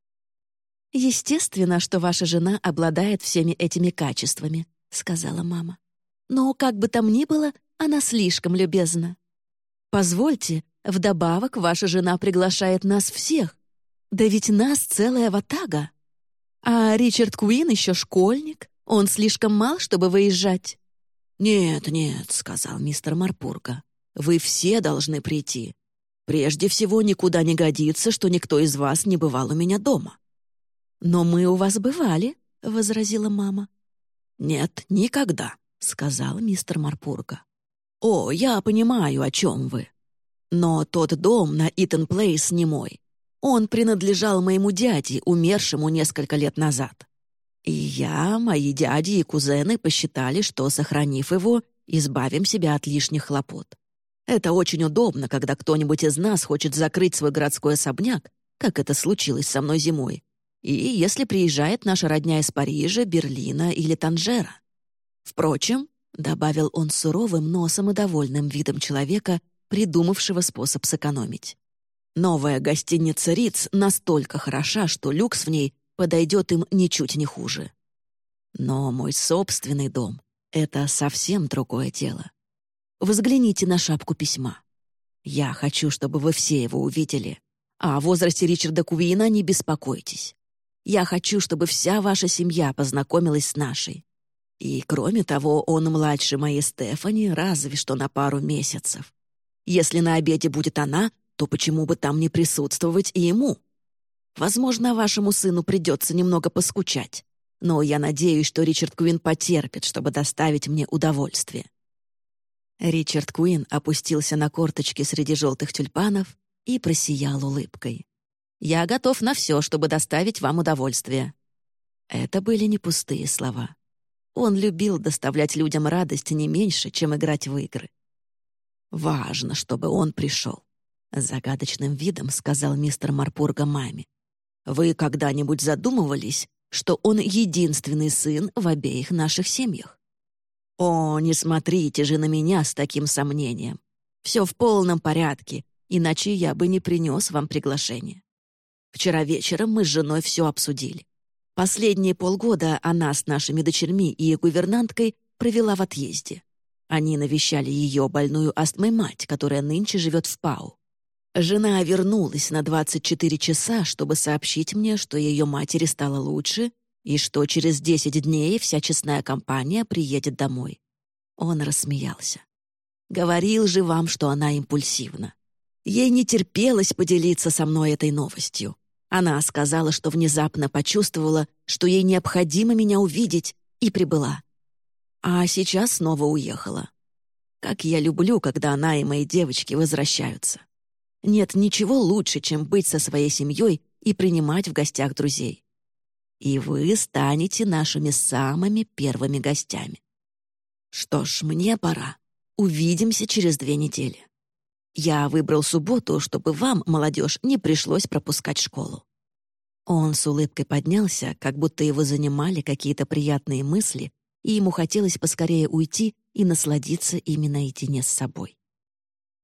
«Естественно, что ваша жена обладает всеми этими качествами», — сказала мама. «Но, как бы там ни было, она слишком любезна. Позвольте, вдобавок ваша жена приглашает нас всех. Да ведь нас целая ватага. А Ричард Куин еще школьник, он слишком мал, чтобы выезжать». «Нет, нет», — сказал мистер Марпурга. «Вы все должны прийти. Прежде всего, никуда не годится, что никто из вас не бывал у меня дома». «Но мы у вас бывали», — возразила мама. «Нет, никогда», — сказал мистер Марпурга. «О, я понимаю, о чем вы. Но тот дом на Итан Плейс не мой. Он принадлежал моему дяде, умершему несколько лет назад. И я, мои дяди и кузены посчитали, что, сохранив его, избавим себя от лишних хлопот. Это очень удобно, когда кто-нибудь из нас хочет закрыть свой городской особняк, как это случилось со мной зимой, и если приезжает наша родня из Парижа, Берлина или Танжера. Впрочем, — добавил он суровым, но самодовольным видом человека, придумавшего способ сэкономить. Новая гостиница Риц настолько хороша, что люкс в ней подойдет им ничуть не хуже. Но мой собственный дом — это совсем другое дело. Взгляните на шапку письма. Я хочу, чтобы вы все его увидели. А о возрасте Ричарда Кувина не беспокойтесь. Я хочу, чтобы вся ваша семья познакомилась с нашей. И, кроме того, он младше моей Стефани разве что на пару месяцев. Если на обеде будет она, то почему бы там не присутствовать и ему? Возможно, вашему сыну придется немного поскучать, но я надеюсь, что Ричард Куин потерпит, чтобы доставить мне удовольствие». Ричард Куин опустился на корточки среди желтых тюльпанов и просиял улыбкой. «Я готов на все, чтобы доставить вам удовольствие». Это были не пустые слова. Он любил доставлять людям радость не меньше, чем играть в игры. «Важно, чтобы он пришел», — загадочным видом сказал мистер Марпурга маме. Вы когда-нибудь задумывались, что он единственный сын в обеих наших семьях? О, не смотрите же на меня с таким сомнением. Все в полном порядке, иначе я бы не принес вам приглашение. Вчера вечером мы с женой все обсудили. Последние полгода она с нашими дочерьми и гувернанткой провела в отъезде. Они навещали ее больную астмой мать, которая нынче живет в Пау. Жена вернулась на 24 часа, чтобы сообщить мне, что ее матери стало лучше и что через 10 дней вся честная компания приедет домой. Он рассмеялся. Говорил же вам, что она импульсивна. Ей не терпелось поделиться со мной этой новостью. Она сказала, что внезапно почувствовала, что ей необходимо меня увидеть, и прибыла. А сейчас снова уехала. Как я люблю, когда она и мои девочки возвращаются. Нет ничего лучше, чем быть со своей семьей и принимать в гостях друзей. И вы станете нашими самыми первыми гостями. Что ж, мне пора. Увидимся через две недели. Я выбрал субботу, чтобы вам, молодежь, не пришлось пропускать школу. Он с улыбкой поднялся, как будто его занимали какие-то приятные мысли, и ему хотелось поскорее уйти и насладиться ими наедине с собой.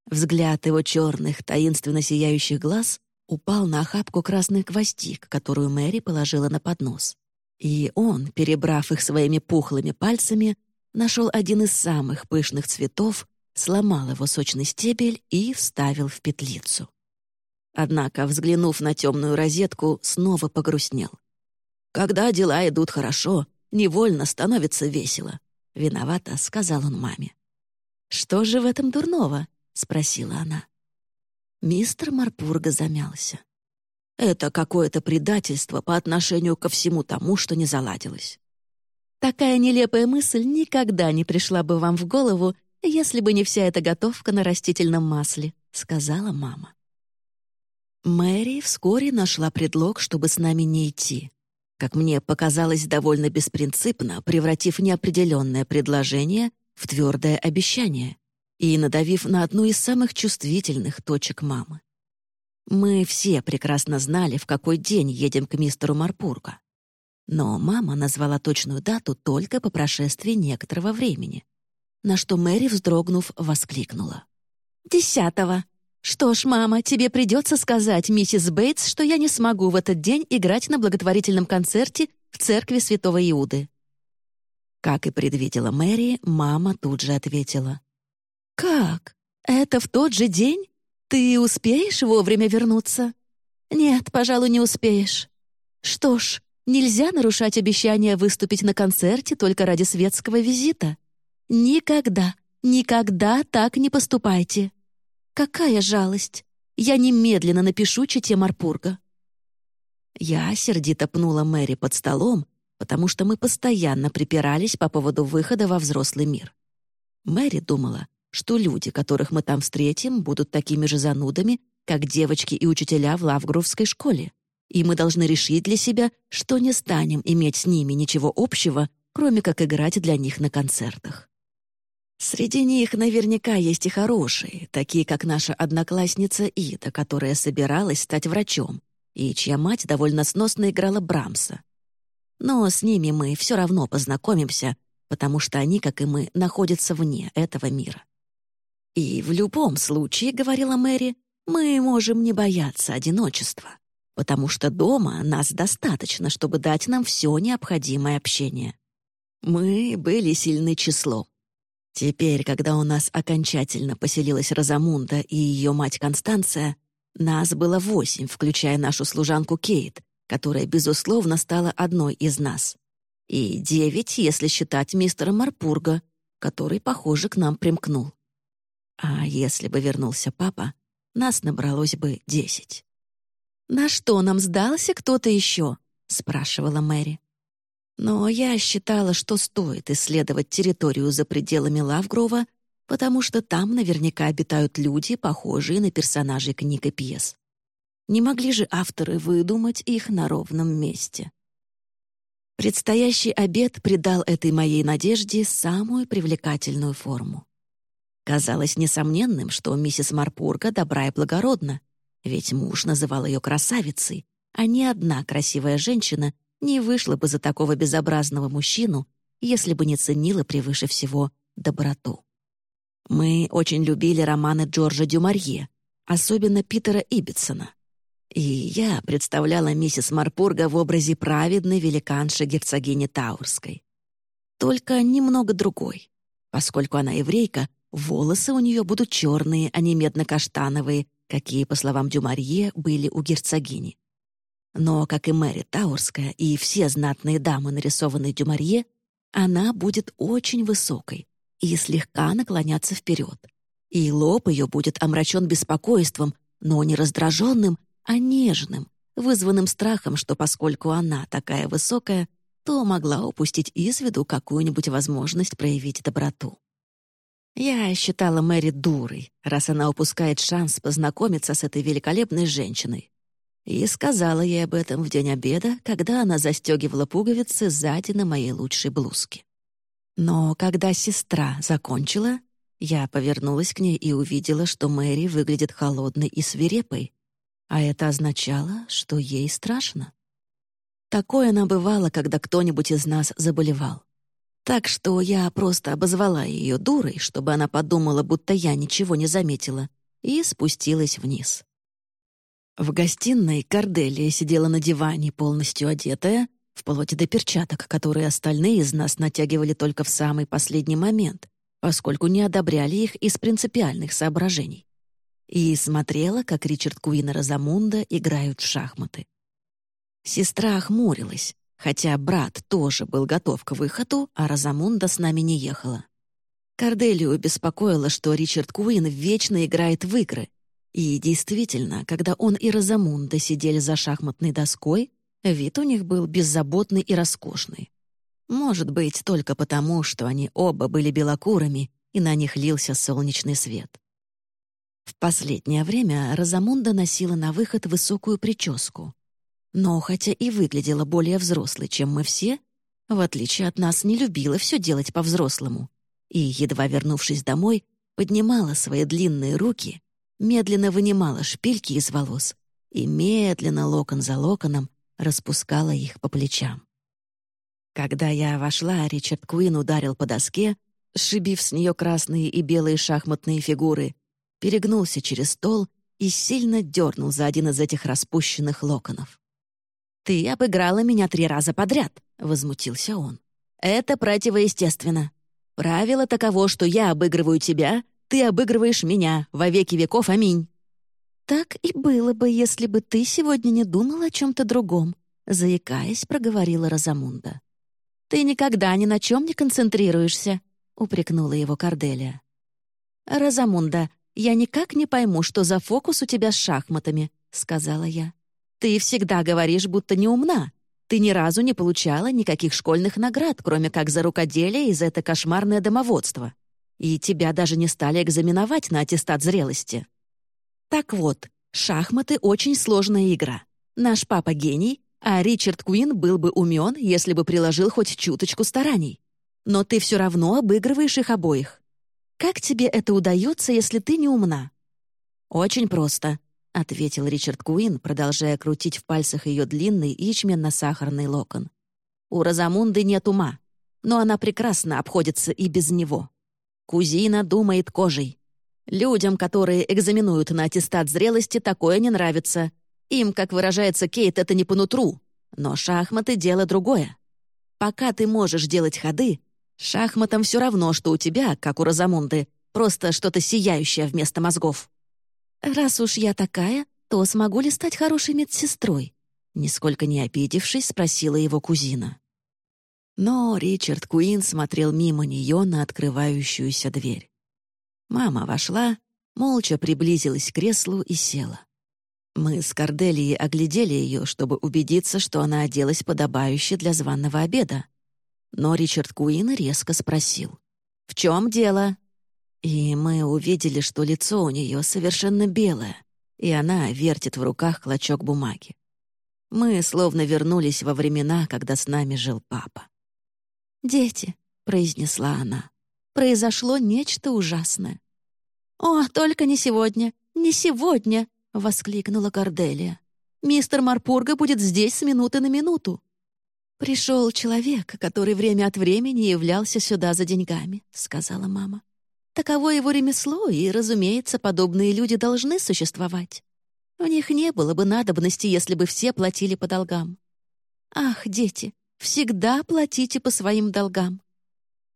Взгляд его черных, таинственно сияющих глаз упал на охапку красных гвоздик, которую Мэри положила на поднос. И он, перебрав их своими пухлыми пальцами, нашел один из самых пышных цветов, сломал его сочный стебель и вставил в петлицу. Однако, взглянув на темную розетку, снова погрустнел. «Когда дела идут хорошо, невольно становится весело», — виновато сказал он маме. Что же в этом дурного?» — спросила она. Мистер Марпурга замялся. Это какое-то предательство по отношению ко всему тому, что не заладилось. Такая нелепая мысль никогда не пришла бы вам в голову, если бы не вся эта готовка на растительном масле», — сказала мама. Мэри вскоре нашла предлог, чтобы с нами не идти. Как мне показалось, довольно беспринципно, превратив неопределенное предложение в твердое обещание и надавив на одну из самых чувствительных точек мамы. Мы все прекрасно знали, в какой день едем к мистеру Марпурга. Но мама назвала точную дату только по прошествии некоторого времени, на что Мэри, вздрогнув, воскликнула. «Десятого. Что ж, мама, тебе придется сказать миссис Бейтс, что я не смогу в этот день играть на благотворительном концерте в церкви святого Иуды». Как и предвидела Мэри, мама тут же ответила. «Как? Это в тот же день? Ты успеешь вовремя вернуться?» «Нет, пожалуй, не успеешь». «Что ж, нельзя нарушать обещание выступить на концерте только ради светского визита. Никогда, никогда так не поступайте. Какая жалость! Я немедленно напишу чете Марпурга». Я сердито пнула Мэри под столом, потому что мы постоянно припирались по поводу выхода во взрослый мир. Мэри думала, что люди, которых мы там встретим, будут такими же занудами, как девочки и учителя в Лавгровской школе. И мы должны решить для себя, что не станем иметь с ними ничего общего, кроме как играть для них на концертах. Среди них наверняка есть и хорошие, такие как наша одноклассница Ида, которая собиралась стать врачом, и чья мать довольно сносно играла Брамса. Но с ними мы все равно познакомимся, потому что они, как и мы, находятся вне этого мира. «И в любом случае, — говорила Мэри, — мы можем не бояться одиночества, потому что дома нас достаточно, чтобы дать нам все необходимое общение. Мы были сильны числом. Теперь, когда у нас окончательно поселилась Розамунда и ее мать Констанция, нас было восемь, включая нашу служанку Кейт, которая, безусловно, стала одной из нас. И девять, если считать мистера Марпурга, который, похоже, к нам примкнул. А если бы вернулся папа, нас набралось бы десять. «На что нам сдался кто-то еще?» — спрашивала Мэри. Но я считала, что стоит исследовать территорию за пределами Лавгрова, потому что там наверняка обитают люди, похожие на персонажей книг и пьес. Не могли же авторы выдумать их на ровном месте. Предстоящий обед придал этой моей надежде самую привлекательную форму. Казалось несомненным, что миссис Марпурга добра и благородна, ведь муж называл ее красавицей, а ни одна красивая женщина не вышла бы за такого безобразного мужчину, если бы не ценила превыше всего доброту. Мы очень любили романы Джорджа Дюмарье, особенно Питера Ибитсона. И я представляла миссис Марпурга в образе праведной великанши герцогини Таурской. Только немного другой. Поскольку она еврейка, Волосы у нее будут черные, а не медно-каштановые, какие, по словам Дюмарье, были у герцогини. Но, как и Мэри Таурская и все знатные дамы, нарисованные Дюмарье, она будет очень высокой и слегка наклоняться вперед. И лоб ее будет омрачен беспокойством, но не раздраженным, а нежным, вызванным страхом, что поскольку она такая высокая, то могла упустить из виду какую-нибудь возможность проявить доброту. Я считала Мэри дурой, раз она упускает шанс познакомиться с этой великолепной женщиной. И сказала ей об этом в день обеда, когда она застегивала пуговицы сзади на моей лучшей блузке. Но когда сестра закончила, я повернулась к ней и увидела, что Мэри выглядит холодной и свирепой, а это означало, что ей страшно. Такое она бывало, когда кто-нибудь из нас заболевал. Так что я просто обозвала ее дурой, чтобы она подумала, будто я ничего не заметила, и спустилась вниз. В гостиной Корделия сидела на диване, полностью одетая, вплоть до перчаток, которые остальные из нас натягивали только в самый последний момент, поскольку не одобряли их из принципиальных соображений. И смотрела, как Ричард Куин и Розамунда играют в шахматы. Сестра охмурилась, хотя брат тоже был готов к выходу, а Розамунда с нами не ехала. Корделию беспокоило, что Ричард Куин вечно играет в игры. И действительно, когда он и Розамунда сидели за шахматной доской, вид у них был беззаботный и роскошный. Может быть, только потому, что они оба были белокурыми, и на них лился солнечный свет. В последнее время Розамунда носила на выход высокую прическу. Но хотя и выглядела более взрослой, чем мы все, в отличие от нас, не любила все делать по-взрослому. И, едва вернувшись домой, поднимала свои длинные руки, медленно вынимала шпильки из волос и медленно, локон за локоном, распускала их по плечам. Когда я вошла, Ричард Куин ударил по доске, сшибив с нее красные и белые шахматные фигуры, перегнулся через стол и сильно дернул за один из этих распущенных локонов. «Ты обыграла меня три раза подряд», — возмутился он. «Это противоестественно. Правило таково, что я обыгрываю тебя, ты обыгрываешь меня, во веки веков, аминь». «Так и было бы, если бы ты сегодня не думал о чем-то другом», — заикаясь, проговорила Розамунда. «Ты никогда ни на чем не концентрируешься», — упрекнула его Корделия. «Розамунда, я никак не пойму, что за фокус у тебя с шахматами», — сказала я. «Ты всегда говоришь, будто не умна. Ты ни разу не получала никаких школьных наград, кроме как за рукоделие и за это кошмарное домоводство. И тебя даже не стали экзаменовать на аттестат зрелости. Так вот, шахматы — очень сложная игра. Наш папа гений, а Ричард Куин был бы умен, если бы приложил хоть чуточку стараний. Но ты все равно обыгрываешь их обоих. Как тебе это удается, если ты не умна?» «Очень просто», — ответил Ричард Куин, продолжая крутить в пальцах ее длинный ячменно-сахарный локон. «У Розамунды нет ума, но она прекрасно обходится и без него. Кузина думает кожей. Людям, которые экзаменуют на аттестат зрелости, такое не нравится. Им, как выражается Кейт, это не по нутру. Но шахматы — дело другое. Пока ты можешь делать ходы, Шахматам все равно, что у тебя, как у Розамунды, просто что-то сияющее вместо мозгов. Раз уж я такая, то смогу ли стать хорошей медсестрой? Нисколько не обидевшись, спросила его кузина. Но Ричард Куин смотрел мимо нее на открывающуюся дверь. Мама вошла, молча приблизилась к креслу и села. Мы с Корделией оглядели ее, чтобы убедиться, что она оделась подобающе для званого обеда. Но Ричард Куин резко спросил. «В чем дело?» И мы увидели, что лицо у нее совершенно белое, и она вертит в руках клочок бумаги. Мы словно вернулись во времена, когда с нами жил папа. «Дети», — произнесла она, — «произошло нечто ужасное». «О, только не сегодня, не сегодня!» — воскликнула Корделия. «Мистер Марпурга будет здесь с минуты на минуту. «Пришел человек, который время от времени являлся сюда за деньгами», — сказала мама. «Таково его ремесло, и, разумеется, подобные люди должны существовать. В них не было бы надобности, если бы все платили по долгам. Ах, дети, всегда платите по своим долгам.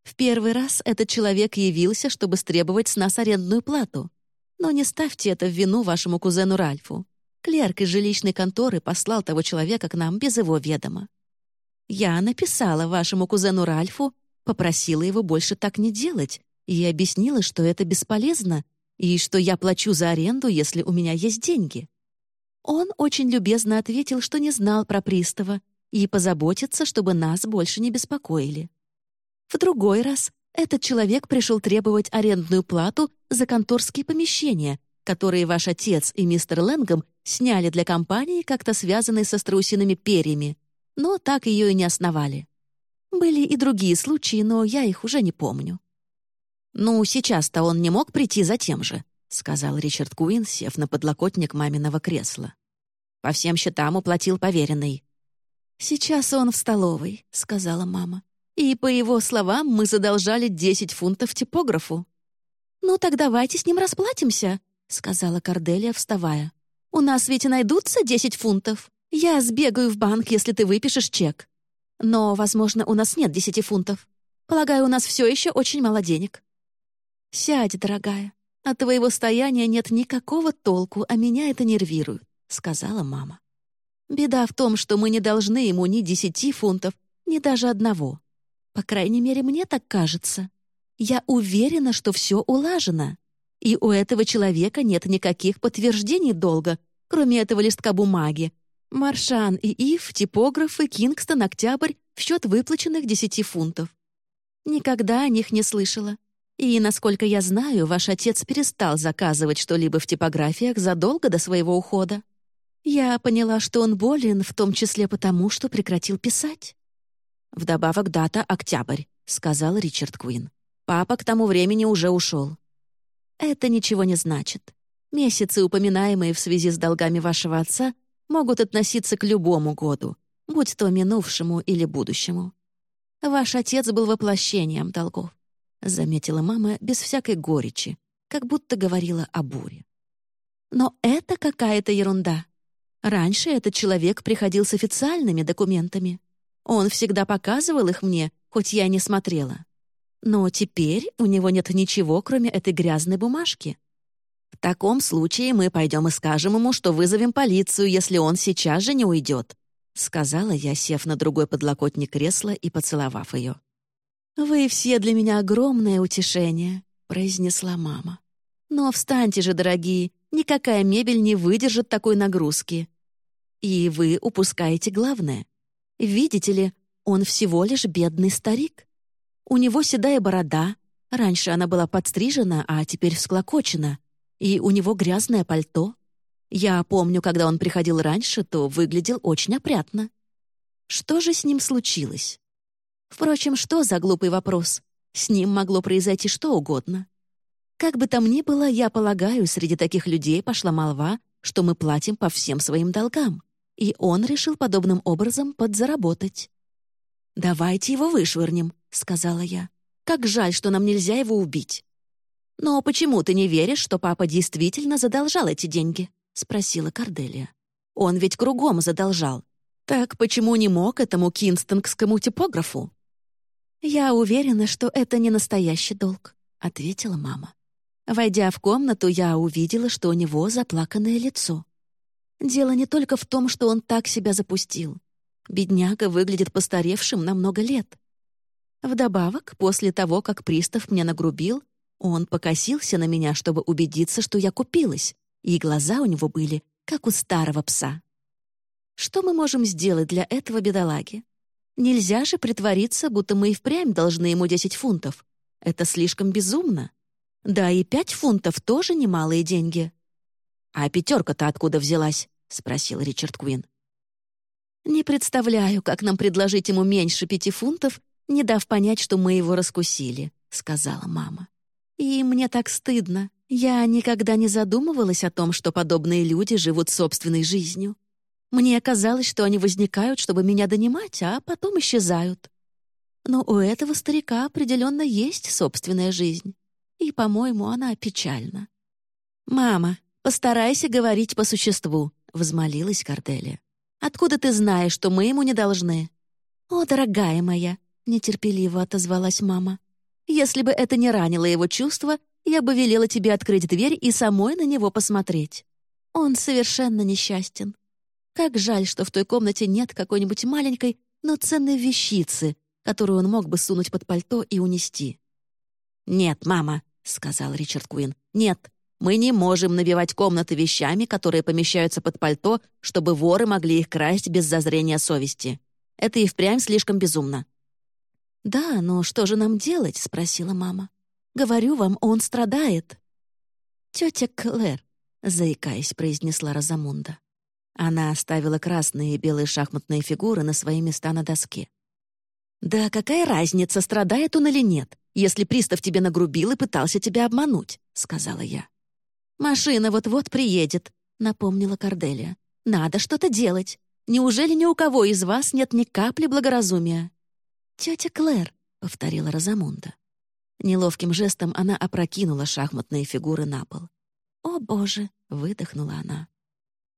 В первый раз этот человек явился, чтобы стребовать с нас арендную плату. Но не ставьте это в вину вашему кузену Ральфу. Клерк из жилищной конторы послал того человека к нам без его ведома. Я написала вашему кузену Ральфу, попросила его больше так не делать и объяснила, что это бесполезно и что я плачу за аренду, если у меня есть деньги. Он очень любезно ответил, что не знал про пристава и позаботится, чтобы нас больше не беспокоили. В другой раз этот человек пришел требовать арендную плату за конторские помещения, которые ваш отец и мистер Лэнгом сняли для компании, как-то связанной со страусиными перьями но так ее и не основали. Были и другие случаи, но я их уже не помню. «Ну, сейчас-то он не мог прийти за тем же», — сказал Ричард Куин, сев на подлокотник маминого кресла. «По всем счетам уплатил поверенный». «Сейчас он в столовой», — сказала мама. «И, по его словам, мы задолжали 10 фунтов типографу». «Ну так давайте с ним расплатимся», — сказала Корделия, вставая. «У нас ведь найдутся 10 фунтов». Я сбегаю в банк, если ты выпишешь чек. Но, возможно, у нас нет десяти фунтов. Полагаю, у нас все еще очень мало денег. Сядь, дорогая. От твоего стояния нет никакого толку, а меня это нервирует, сказала мама. Беда в том, что мы не должны ему ни десяти фунтов, ни даже одного. По крайней мере, мне так кажется. Я уверена, что все улажено. И у этого человека нет никаких подтверждений долга, кроме этого листка бумаги. Маршан и Ив, типографы, Кингстон, Октябрь в счет выплаченных 10 фунтов. Никогда о них не слышала. И, насколько я знаю, ваш отец перестал заказывать что-либо в типографиях задолго до своего ухода. Я поняла, что он болен, в том числе потому, что прекратил писать. Вдобавок дата — октябрь, — сказал Ричард Куин. Папа к тому времени уже ушел. Это ничего не значит. Месяцы, упоминаемые в связи с долгами вашего отца, могут относиться к любому году, будь то минувшему или будущему. Ваш отец был воплощением долгов. — заметила мама без всякой горечи, как будто говорила о буре. «Но это какая-то ерунда. Раньше этот человек приходил с официальными документами. Он всегда показывал их мне, хоть я не смотрела. Но теперь у него нет ничего, кроме этой грязной бумажки. В таком случае мы пойдем и скажем ему, что вызовем полицию, если он сейчас же не уйдет», — сказала я, сев на другой подлокотник кресла и поцеловав ее. «Вы все для меня огромное утешение», — произнесла мама. «Но встаньте же, дорогие, никакая мебель не выдержит такой нагрузки. И вы упускаете главное. Видите ли, он всего лишь бедный старик. У него седая борода, раньше она была подстрижена, а теперь всклокочена, и у него грязное пальто. Я помню, когда он приходил раньше, то выглядел очень опрятно. Что же с ним случилось? Впрочем, что за глупый вопрос? С ним могло произойти что угодно. Как бы там ни было, я полагаю, среди таких людей пошла молва, что мы платим по всем своим долгам, и он решил подобным образом подзаработать. «Давайте его вышвырнем», — сказала я. «Как жаль, что нам нельзя его убить». «Но почему ты не веришь, что папа действительно задолжал эти деньги?» — спросила Корделия. «Он ведь кругом задолжал. Так почему не мог этому кинстонгскому типографу?» «Я уверена, что это не настоящий долг», — ответила мама. Войдя в комнату, я увидела, что у него заплаканное лицо. Дело не только в том, что он так себя запустил. Бедняга выглядит постаревшим на много лет. Вдобавок, после того, как пристав мне нагрубил, он покосился на меня, чтобы убедиться, что я купилась, и глаза у него были, как у старого пса. Что мы можем сделать для этого бедолаги? Нельзя же притвориться, будто мы и впрямь должны ему 10 фунтов. Это слишком безумно. Да и 5 фунтов тоже немалые деньги. «А пятерка-то откуда взялась?» — спросил Ричард Куин. «Не представляю, как нам предложить ему меньше пяти фунтов, не дав понять, что мы его раскусили», — сказала мама. «И мне так стыдно. Я никогда не задумывалась о том, что подобные люди живут собственной жизнью. Мне казалось, что они возникают, чтобы меня донимать, а потом исчезают. Но у этого старика определенно есть собственная жизнь. И, по-моему, она печальна. «Мама, постарайся говорить по существу», — взмолилась Корделия. «Откуда ты знаешь, что мы ему не должны?» «О, дорогая моя», — нетерпеливо отозвалась мама. «Если бы это не ранило его чувства, я бы велела тебе открыть дверь и самой на него посмотреть. Он совершенно несчастен. Как жаль, что в той комнате нет какой-нибудь маленькой, но ценной вещицы, которую он мог бы сунуть под пальто и унести. «Нет, мама», — сказал Ричард Куин, — «нет, мы не можем набивать комнаты вещами, которые помещаются под пальто, чтобы воры могли их красть без зазрения совести. Это и впрямь слишком безумно». «Да, но что же нам делать?» — спросила мама. «Говорю вам, он страдает». «Тетя Клэр», — заикаясь, произнесла Розамунда. Она оставила красные и белые шахматные фигуры на свои места на доске. «Да какая разница, страдает он или нет, если пристав тебе нагрубил и пытался тебя обмануть», — сказала я. «Машина вот-вот приедет», — напомнила Корделия. «Надо что-то делать. Неужели ни у кого из вас нет ни капли благоразумия?» «Тетя Клэр», — повторила Розамунда. Неловким жестом она опрокинула шахматные фигуры на пол. «О, боже!» — выдохнула она.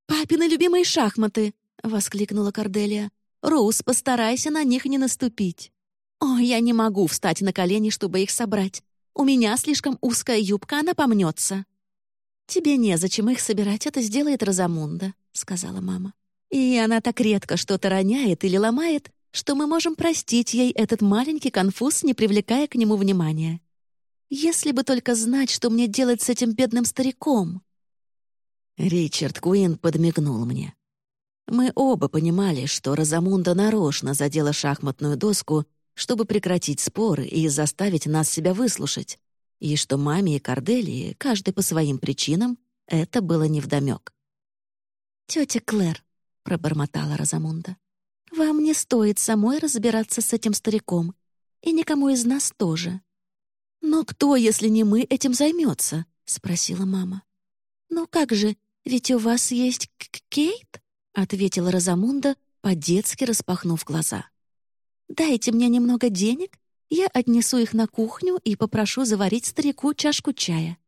«Папины любимые шахматы!» — воскликнула Корделия. «Роуз, постарайся на них не наступить». «О, я не могу встать на колени, чтобы их собрать. У меня слишком узкая юбка, она помнется». «Тебе незачем их собирать, это сделает Розамунда», — сказала мама. «И она так редко что-то роняет или ломает, что мы можем простить ей этот маленький конфуз, не привлекая к нему внимания. Если бы только знать, что мне делать с этим бедным стариком!» Ричард Куин подмигнул мне. Мы оба понимали, что Розамунда нарочно задела шахматную доску, чтобы прекратить споры и заставить нас себя выслушать, и что маме и Корделии, каждый по своим причинам, это было невдомёк. «Тётя Клэр», — пробормотала Розамунда, «вам не стоит самой разбираться с этим стариком, и никому из нас тоже». «Но кто, если не мы, этим займется?» — спросила мама. «Ну как же, ведь у вас есть Кейт?» — ответила Розамунда, по-детски распахнув глаза. «Дайте мне немного денег, я отнесу их на кухню и попрошу заварить старику чашку чая.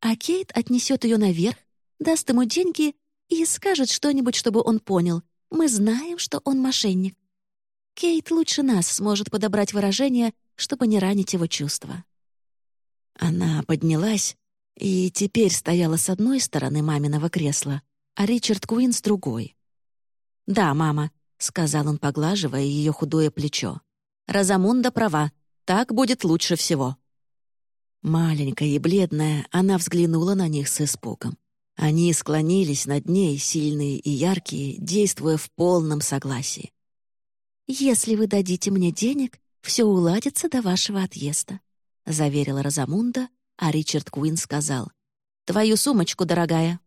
А Кейт отнесет ее наверх, даст ему деньги и скажет что-нибудь, чтобы он понял. Мы знаем, что он мошенник. Кейт лучше нас сможет подобрать выражение, чтобы не ранить его чувства». Она поднялась и теперь стояла с одной стороны маминого кресла, а Ричард Куин с другой. «Да, мама», — сказал он, поглаживая ее худое плечо. «Розамунда права. Так будет лучше всего». Маленькая и бледная, она взглянула на них с испугом. Они склонились над ней, сильные и яркие, действуя в полном согласии. «Если вы дадите мне денег, все уладится до вашего отъезда», — заверила Розамунда, а Ричард Куин сказал, «Твою сумочку, дорогая».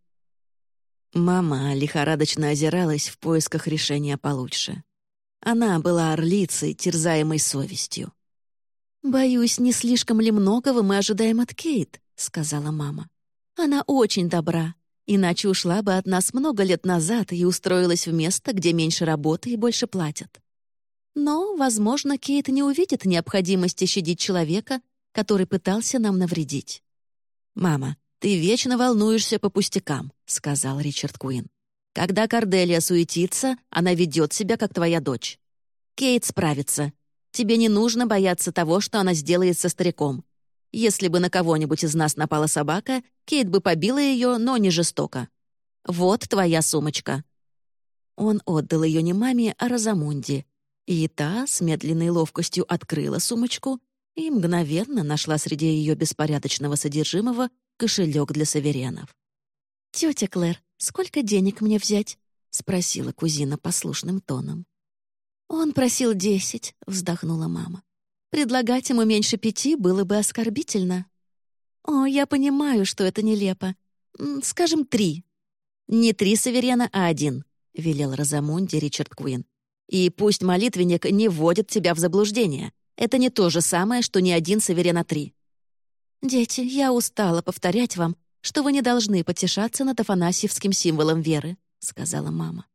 Мама лихорадочно озиралась в поисках решения получше. Она была орлицей, терзаемой совестью. «Боюсь, не слишком ли многого мы ожидаем от Кейт?» — сказала мама. «Она очень добра, иначе ушла бы от нас много лет назад и устроилась в место, где меньше работы и больше платят. Но, возможно, Кейт не увидит необходимости щадить человека, который пытался нам навредить. «Мама, ты вечно волнуешься по пустякам», — сказал Ричард Куин. «Когда Корделия суетится, она ведет себя, как твоя дочь. Кейт справится. Тебе не нужно бояться того, что она сделает со стариком. Если бы на кого-нибудь из нас напала собака, Кейт бы побила ее, но не жестоко. Вот твоя сумочка». Он отдал ее не маме, а Розамунде, и та с медленной ловкостью открыла сумочку и мгновенно нашла среди ее беспорядочного содержимого кошелек для саверенов. «Тетя Клэр, сколько денег мне взять?» — спросила кузина послушным тоном. «Он просил десять», — вздохнула мама. «Предлагать ему меньше пяти было бы оскорбительно». «О, я понимаю, что это нелепо. Скажем, три». «Не три саверена, а один», — велел Розамунди Ричард Куин. «И пусть молитвенник не вводит тебя в заблуждение. Это не то же самое, что не один Саверена три. «Дети, я устала повторять вам, что вы не должны потешаться над афанасьевским символом веры», — сказала мама.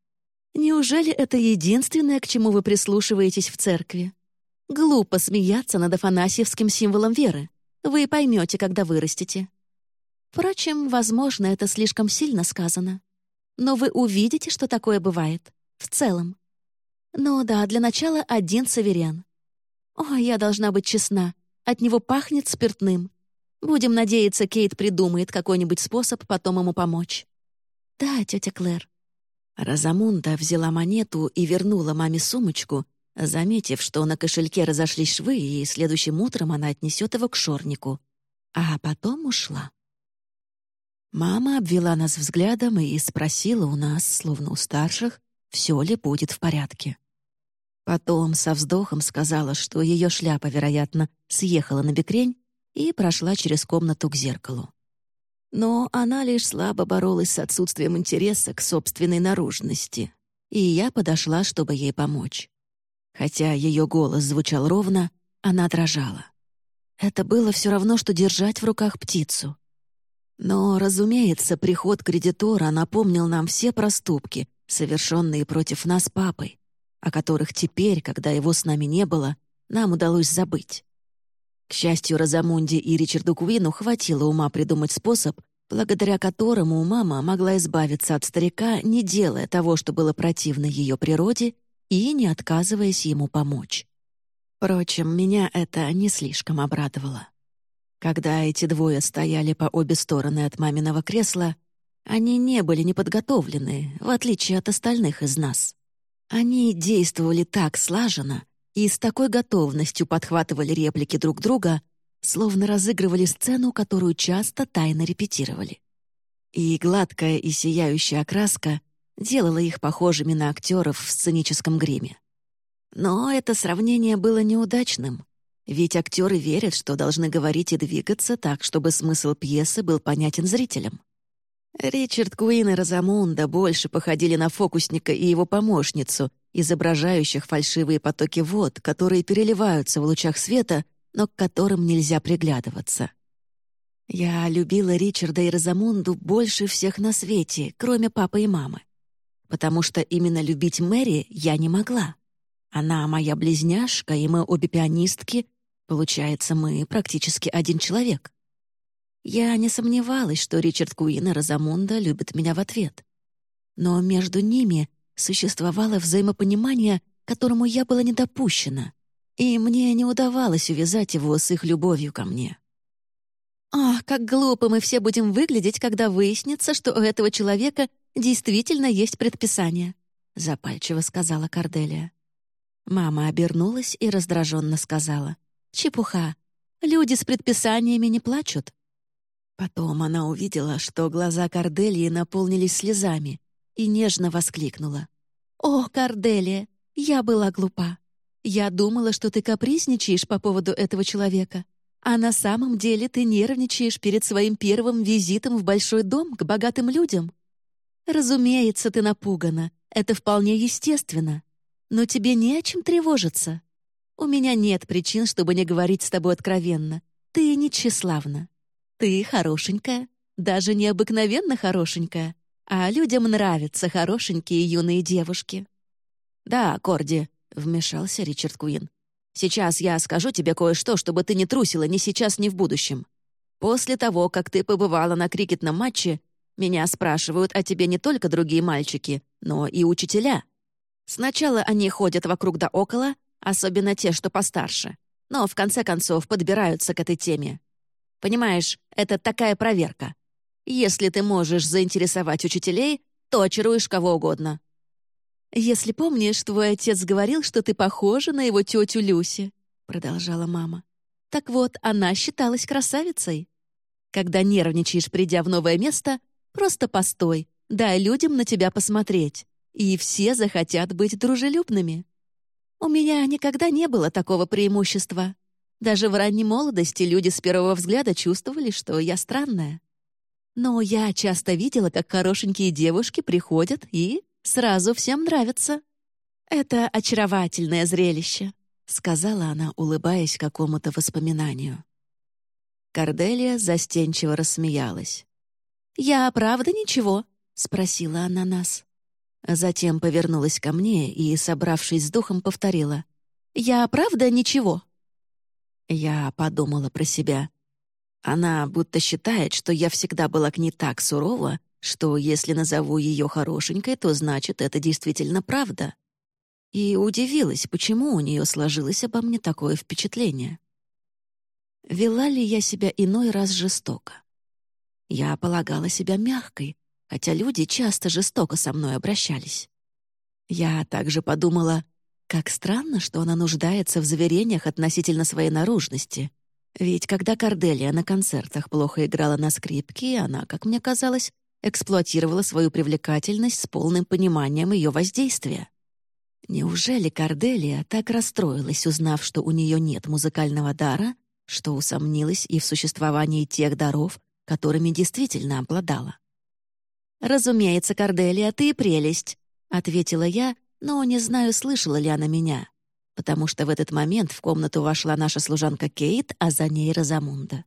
«Неужели это единственное, к чему вы прислушиваетесь в церкви? Глупо смеяться над афанасьевским символом веры. Вы поймете, когда вырастете. Впрочем, возможно, это слишком сильно сказано. Но вы увидите, что такое бывает. В целом. Ну да, для начала один саверен. «О, я должна быть честна. От него пахнет спиртным. Будем надеяться, Кейт придумает какой-нибудь способ потом ему помочь». «Да, тетя Клэр». Розамунда взяла монету и вернула маме сумочку, заметив, что на кошельке разошлись швы, и следующим утром она отнесет его к шорнику. А потом ушла. Мама обвела нас взглядом и спросила у нас, словно у старших, все ли будет в порядке. Потом со вздохом сказала, что ее шляпа, вероятно, съехала на бекрень и прошла через комнату к зеркалу. Но она лишь слабо боролась с отсутствием интереса к собственной наружности, и я подошла, чтобы ей помочь. Хотя ее голос звучал ровно, она дрожала. Это было все равно, что держать в руках птицу. Но, разумеется, приход кредитора напомнил нам все проступки, совершенные против нас папой, о которых теперь, когда его с нами не было, нам удалось забыть. К счастью, Розамунди и Ричарду Куину хватило ума придумать способ, благодаря которому мама могла избавиться от старика, не делая того, что было противно ее природе, и не отказываясь ему помочь. Впрочем, меня это не слишком обрадовало. Когда эти двое стояли по обе стороны от маминого кресла, они не были неподготовлены, в отличие от остальных из нас. Они действовали так слаженно и с такой готовностью подхватывали реплики друг друга, словно разыгрывали сцену, которую часто тайно репетировали. И гладкая и сияющая окраска делала их похожими на актеров в сценическом гриме. Но это сравнение было неудачным, ведь актеры верят, что должны говорить и двигаться так, чтобы смысл пьесы был понятен зрителям. Ричард Куин и Розамунда больше походили на фокусника и его помощницу, изображающих фальшивые потоки вод, которые переливаются в лучах света, но к которым нельзя приглядываться. Я любила Ричарда и Розамунду больше всех на свете, кроме папы и мамы. Потому что именно любить Мэри я не могла. Она моя близняшка, и мы обе пианистки. Получается, мы практически один человек. Я не сомневалась, что Ричард Куин и Розамунда любят меня в ответ. Но между ними существовало взаимопонимание, которому я была недопущена, и мне не удавалось увязать его с их любовью ко мне. «Ах, как глупо мы все будем выглядеть, когда выяснится, что у этого человека действительно есть предписание», — запальчиво сказала Корделия. Мама обернулась и раздраженно сказала. «Чепуха. Люди с предписаниями не плачут». Потом она увидела, что глаза Корделии наполнились слезами, и нежно воскликнула. «О, Корделия, я была глупа. Я думала, что ты капризничаешь по поводу этого человека, а на самом деле ты нервничаешь перед своим первым визитом в большой дом к богатым людям. Разумеется, ты напугана. Это вполне естественно. Но тебе не о чем тревожиться. У меня нет причин, чтобы не говорить с тобой откровенно. Ты не тщеславна. Ты хорошенькая, даже необыкновенно хорошенькая, а людям нравятся хорошенькие юные девушки». «Да, Корди», — вмешался Ричард Куин. «Сейчас я скажу тебе кое-что, чтобы ты не трусила ни сейчас, ни в будущем. После того, как ты побывала на крикетном матче, меня спрашивают о тебе не только другие мальчики, но и учителя. Сначала они ходят вокруг да около, особенно те, что постарше, но в конце концов подбираются к этой теме. Понимаешь, это такая проверка. Если ты можешь заинтересовать учителей, то очаруешь кого угодно. «Если помнишь, твой отец говорил, что ты похожа на его тетю Люси», — продолжала мама. «Так вот, она считалась красавицей. Когда нервничаешь, придя в новое место, просто постой, дай людям на тебя посмотреть и все захотят быть дружелюбными. У меня никогда не было такого преимущества. Даже в ранней молодости люди с первого взгляда чувствовали, что я странная. Но я часто видела, как хорошенькие девушки приходят и сразу всем нравятся. Это очаровательное зрелище, сказала она, улыбаясь какому-то воспоминанию. Корделия застенчиво рассмеялась. «Я правда ничего?» — спросила она нас. Затем повернулась ко мне и, собравшись с духом, повторила. «Я правда ничего?» Я подумала про себя. Она будто считает, что я всегда была к ней так сурова, что если назову ее хорошенькой, то значит, это действительно правда. И удивилась, почему у нее сложилось обо мне такое впечатление. Вела ли я себя иной раз жестоко? Я полагала себя мягкой, хотя люди часто жестоко со мной обращались. Я также подумала, как странно, что она нуждается в заверениях относительно своей наружности. Ведь когда Корделия на концертах плохо играла на скрипке, она, как мне казалось, эксплуатировала свою привлекательность с полным пониманием ее воздействия. Неужели Корделия так расстроилась, узнав, что у нее нет музыкального дара, что усомнилась и в существовании тех даров, которыми действительно обладала? «Разумеется, Корделия, ты прелесть», — ответила я, но не знаю, слышала ли она меня, потому что в этот момент в комнату вошла наша служанка Кейт, а за ней Розамунда.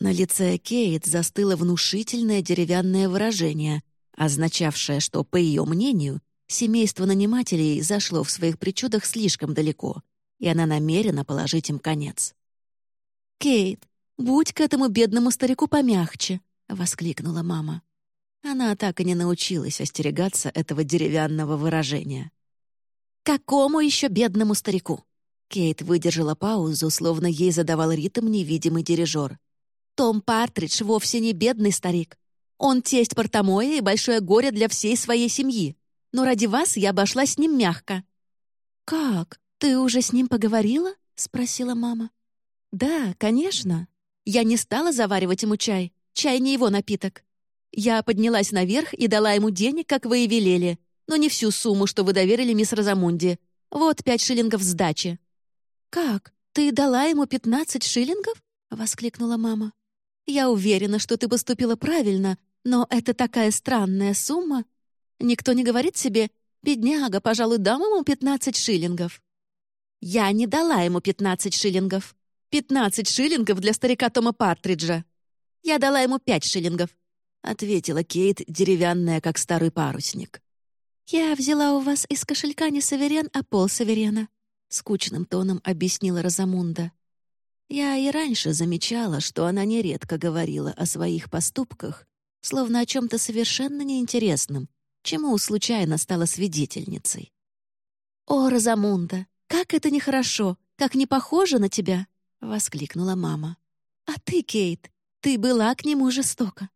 На лице Кейт застыло внушительное деревянное выражение, означавшее, что, по ее мнению, семейство нанимателей зашло в своих причудах слишком далеко, и она намерена положить им конец. «Кейт, будь к этому бедному старику помягче», — воскликнула мама. Она так и не научилась остерегаться этого деревянного выражения. «Какому еще бедному старику?» Кейт выдержала паузу, словно ей задавал ритм невидимый дирижер. «Том Партридж вовсе не бедный старик. Он тесть Портомоя и большое горе для всей своей семьи. Но ради вас я обошлась с ним мягко». «Как? Ты уже с ним поговорила?» — спросила мама. «Да, конечно. Я не стала заваривать ему чай. Чай не его напиток. Я поднялась наверх и дала ему денег, как вы и велели, но не всю сумму, что вы доверили мисс Розамунди. Вот пять шиллингов сдачи». «Как? Ты дала ему пятнадцать шиллингов?» — воскликнула мама. «Я уверена, что ты поступила правильно, но это такая странная сумма. Никто не говорит себе, бедняга, пожалуй, дам ему пятнадцать шиллингов». «Я не дала ему пятнадцать шиллингов. Пятнадцать шиллингов для старика Тома Партриджа. Я дала ему пять шиллингов», — ответила Кейт, деревянная, как старый парусник. «Я взяла у вас из кошелька не саверен, а пол саверена», — скучным тоном объяснила Розамунда. Я и раньше замечала, что она нередко говорила о своих поступках, словно о чем-то совершенно неинтересном, чему случайно стала свидетельницей. «О, Розамунда, как это нехорошо, как не похоже на тебя!» — воскликнула мама. «А ты, Кейт, ты была к нему жестока.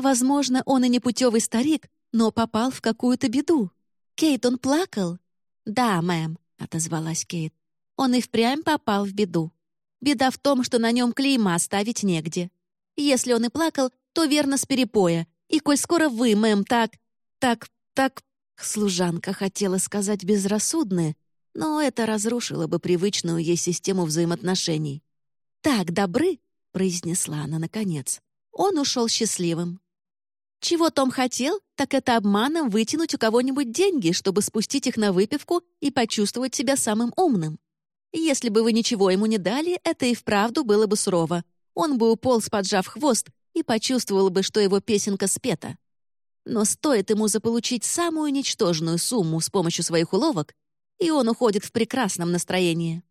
Возможно, он и не путевый старик, но попал в какую-то беду. Кейт, он плакал?» «Да, мэм», — отозвалась Кейт. «Он и впрямь попал в беду. Беда в том, что на нем клейма оставить негде. Если он и плакал, то верно с перепоя. И коль скоро вы, мэм, так... так... так...» Служанка хотела сказать безрассудное, но это разрушило бы привычную ей систему взаимоотношений. «Так добры», — произнесла она наконец. Он ушел счастливым. Чего Том хотел, так это обманом вытянуть у кого-нибудь деньги, чтобы спустить их на выпивку и почувствовать себя самым умным. Если бы вы ничего ему не дали, это и вправду было бы сурово. Он бы уполз, поджав хвост, и почувствовал бы, что его песенка спета. Но стоит ему заполучить самую ничтожную сумму с помощью своих уловок, и он уходит в прекрасном настроении.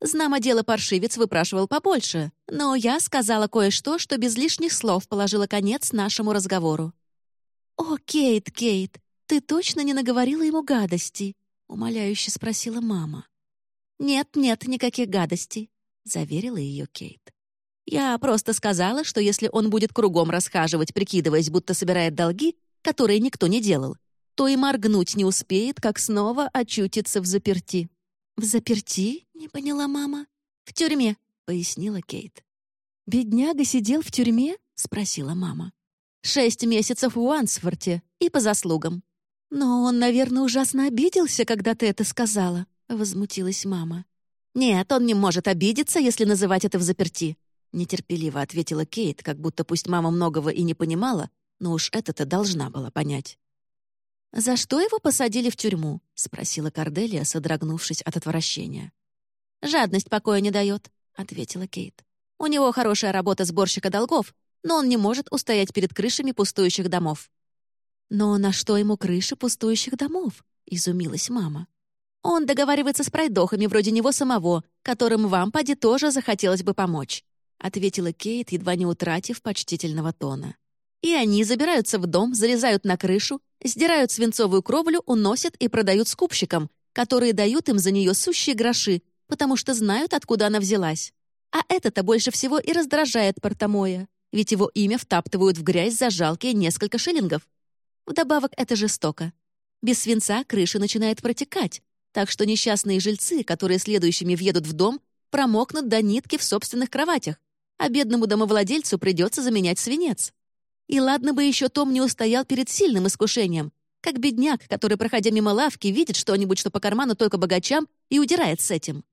Знамо дело паршивец выпрашивал побольше, но я сказала кое-что, что без лишних слов положило конец нашему разговору. «О, Кейт, Кейт, ты точно не наговорила ему гадостей?» — умоляюще спросила мама. «Нет, нет, никаких гадостей», — заверила ее Кейт. «Я просто сказала, что если он будет кругом расхаживать, прикидываясь, будто собирает долги, которые никто не делал, то и моргнуть не успеет, как снова очутиться в заперти». «В заперти?» — не поняла мама. «В тюрьме», — пояснила Кейт. «Бедняга сидел в тюрьме?» — спросила мама. «Шесть месяцев в Уансфорте и по заслугам». «Но он, наверное, ужасно обиделся, когда ты это сказала», — возмутилась мама. «Нет, он не может обидеться, если называть это в заперти», — нетерпеливо ответила Кейт, как будто пусть мама многого и не понимала, но уж это-то должна была понять. «За что его посадили в тюрьму?» — спросила Корделия, содрогнувшись от отвращения. «Жадность покоя не дает», — ответила Кейт. «У него хорошая работа сборщика долгов, но он не может устоять перед крышами пустующих домов». «Но на что ему крыши пустующих домов?» — изумилась мама. Он договаривается с пройдохами вроде него самого, которым вам, поди, тоже захотелось бы помочь», — ответила Кейт, едва не утратив почтительного тона. «И они забираются в дом, залезают на крышу, сдирают свинцовую кровлю, уносят и продают скупщикам, которые дают им за нее сущие гроши, потому что знают, откуда она взялась. А это-то больше всего и раздражает Портомоя, ведь его имя втаптывают в грязь за жалкие несколько шиллингов. Вдобавок это жестоко. Без свинца крыша начинает протекать, так что несчастные жильцы, которые следующими въедут в дом, промокнут до нитки в собственных кроватях, а бедному домовладельцу придется заменять свинец. И ладно бы еще Том не устоял перед сильным искушением, как бедняк, который, проходя мимо лавки, видит что-нибудь, что по карману только богачам, и удирает с этим.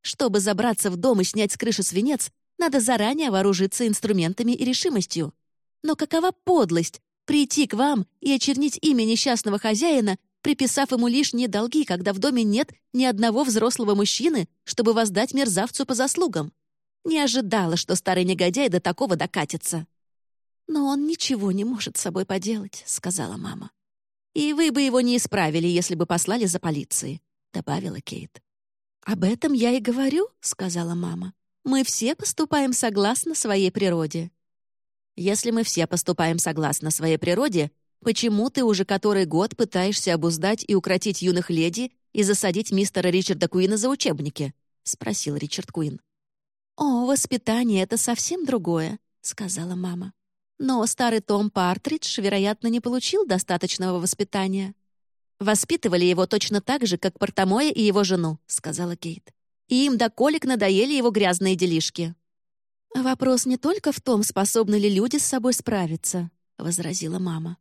Чтобы забраться в дом и снять с крыши свинец, надо заранее вооружиться инструментами и решимостью. Но какова подлость прийти к вам и очернить имя несчастного хозяина приписав ему лишние долги, когда в доме нет ни одного взрослого мужчины, чтобы воздать мерзавцу по заслугам. Не ожидала, что старый негодяй до такого докатится. «Но он ничего не может с собой поделать», — сказала мама. «И вы бы его не исправили, если бы послали за полицией», — добавила Кейт. «Об этом я и говорю», — сказала мама. «Мы все поступаем согласно своей природе». «Если мы все поступаем согласно своей природе, Почему ты уже который год пытаешься обуздать и укротить юных леди и засадить мистера Ричарда Куина за учебники?» — спросил Ричард Куин. «О, воспитание — это совсем другое», — сказала мама. «Но старый Том Партридж, вероятно, не получил достаточного воспитания». «Воспитывали его точно так же, как Портомоя и его жену», — сказала Кейт. и им до колик надоели его грязные делишки». «Вопрос не только в том, способны ли люди с собой справиться», — возразила мама.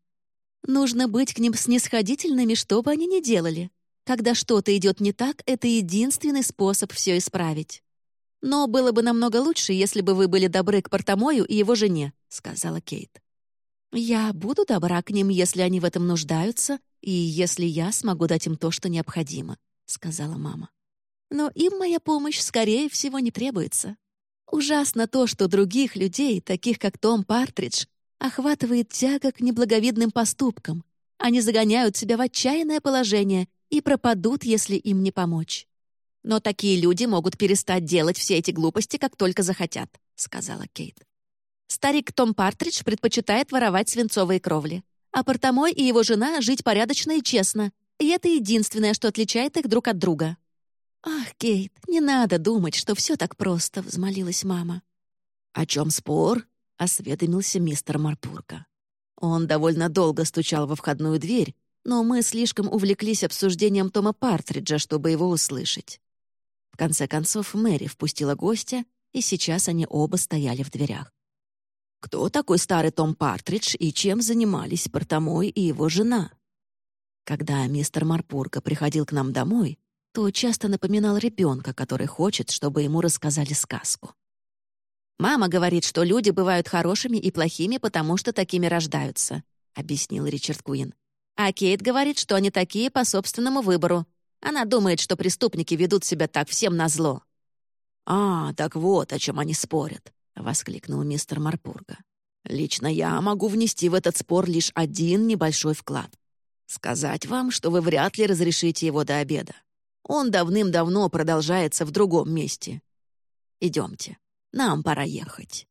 «Нужно быть к ним снисходительными, что бы они ни делали. Когда что-то идет не так, это единственный способ все исправить. Но было бы намного лучше, если бы вы были добры к Портомою и его жене», — сказала Кейт. «Я буду добра к ним, если они в этом нуждаются, и если я смогу дать им то, что необходимо», — сказала мама. «Но им моя помощь, скорее всего, не требуется. Ужасно то, что других людей, таких как Том Партридж, охватывает тяга к неблаговидным поступкам. Они загоняют себя в отчаянное положение и пропадут, если им не помочь. «Но такие люди могут перестать делать все эти глупости, как только захотят», — сказала Кейт. Старик Том Партридж предпочитает воровать свинцовые кровли, а Портомой и его жена жить порядочно и честно, и это единственное, что отличает их друг от друга. «Ах, Кейт, не надо думать, что все так просто», — взмолилась мама. «О чем спор?» — осведомился мистер Марпурка. Он довольно долго стучал во входную дверь, но мы слишком увлеклись обсуждением Тома Партриджа, чтобы его услышать. В конце концов, Мэри впустила гостя, и сейчас они оба стояли в дверях. Кто такой старый Том Партридж и чем занимались Портомой и его жена? Когда мистер Марпурка приходил к нам домой, то часто напоминал ребенка, который хочет, чтобы ему рассказали сказку. «Мама говорит, что люди бывают хорошими и плохими, потому что такими рождаются», — объяснил Ричард Куин. А Кейт говорит, что они такие по собственному выбору. Она думает, что преступники ведут себя так всем назло. «А, так вот, о чем они спорят», — воскликнул мистер Марпурга. «Лично я могу внести в этот спор лишь один небольшой вклад. Сказать вам, что вы вряд ли разрешите его до обеда. Он давным-давно продолжается в другом месте. Идемте, нам пора ехать».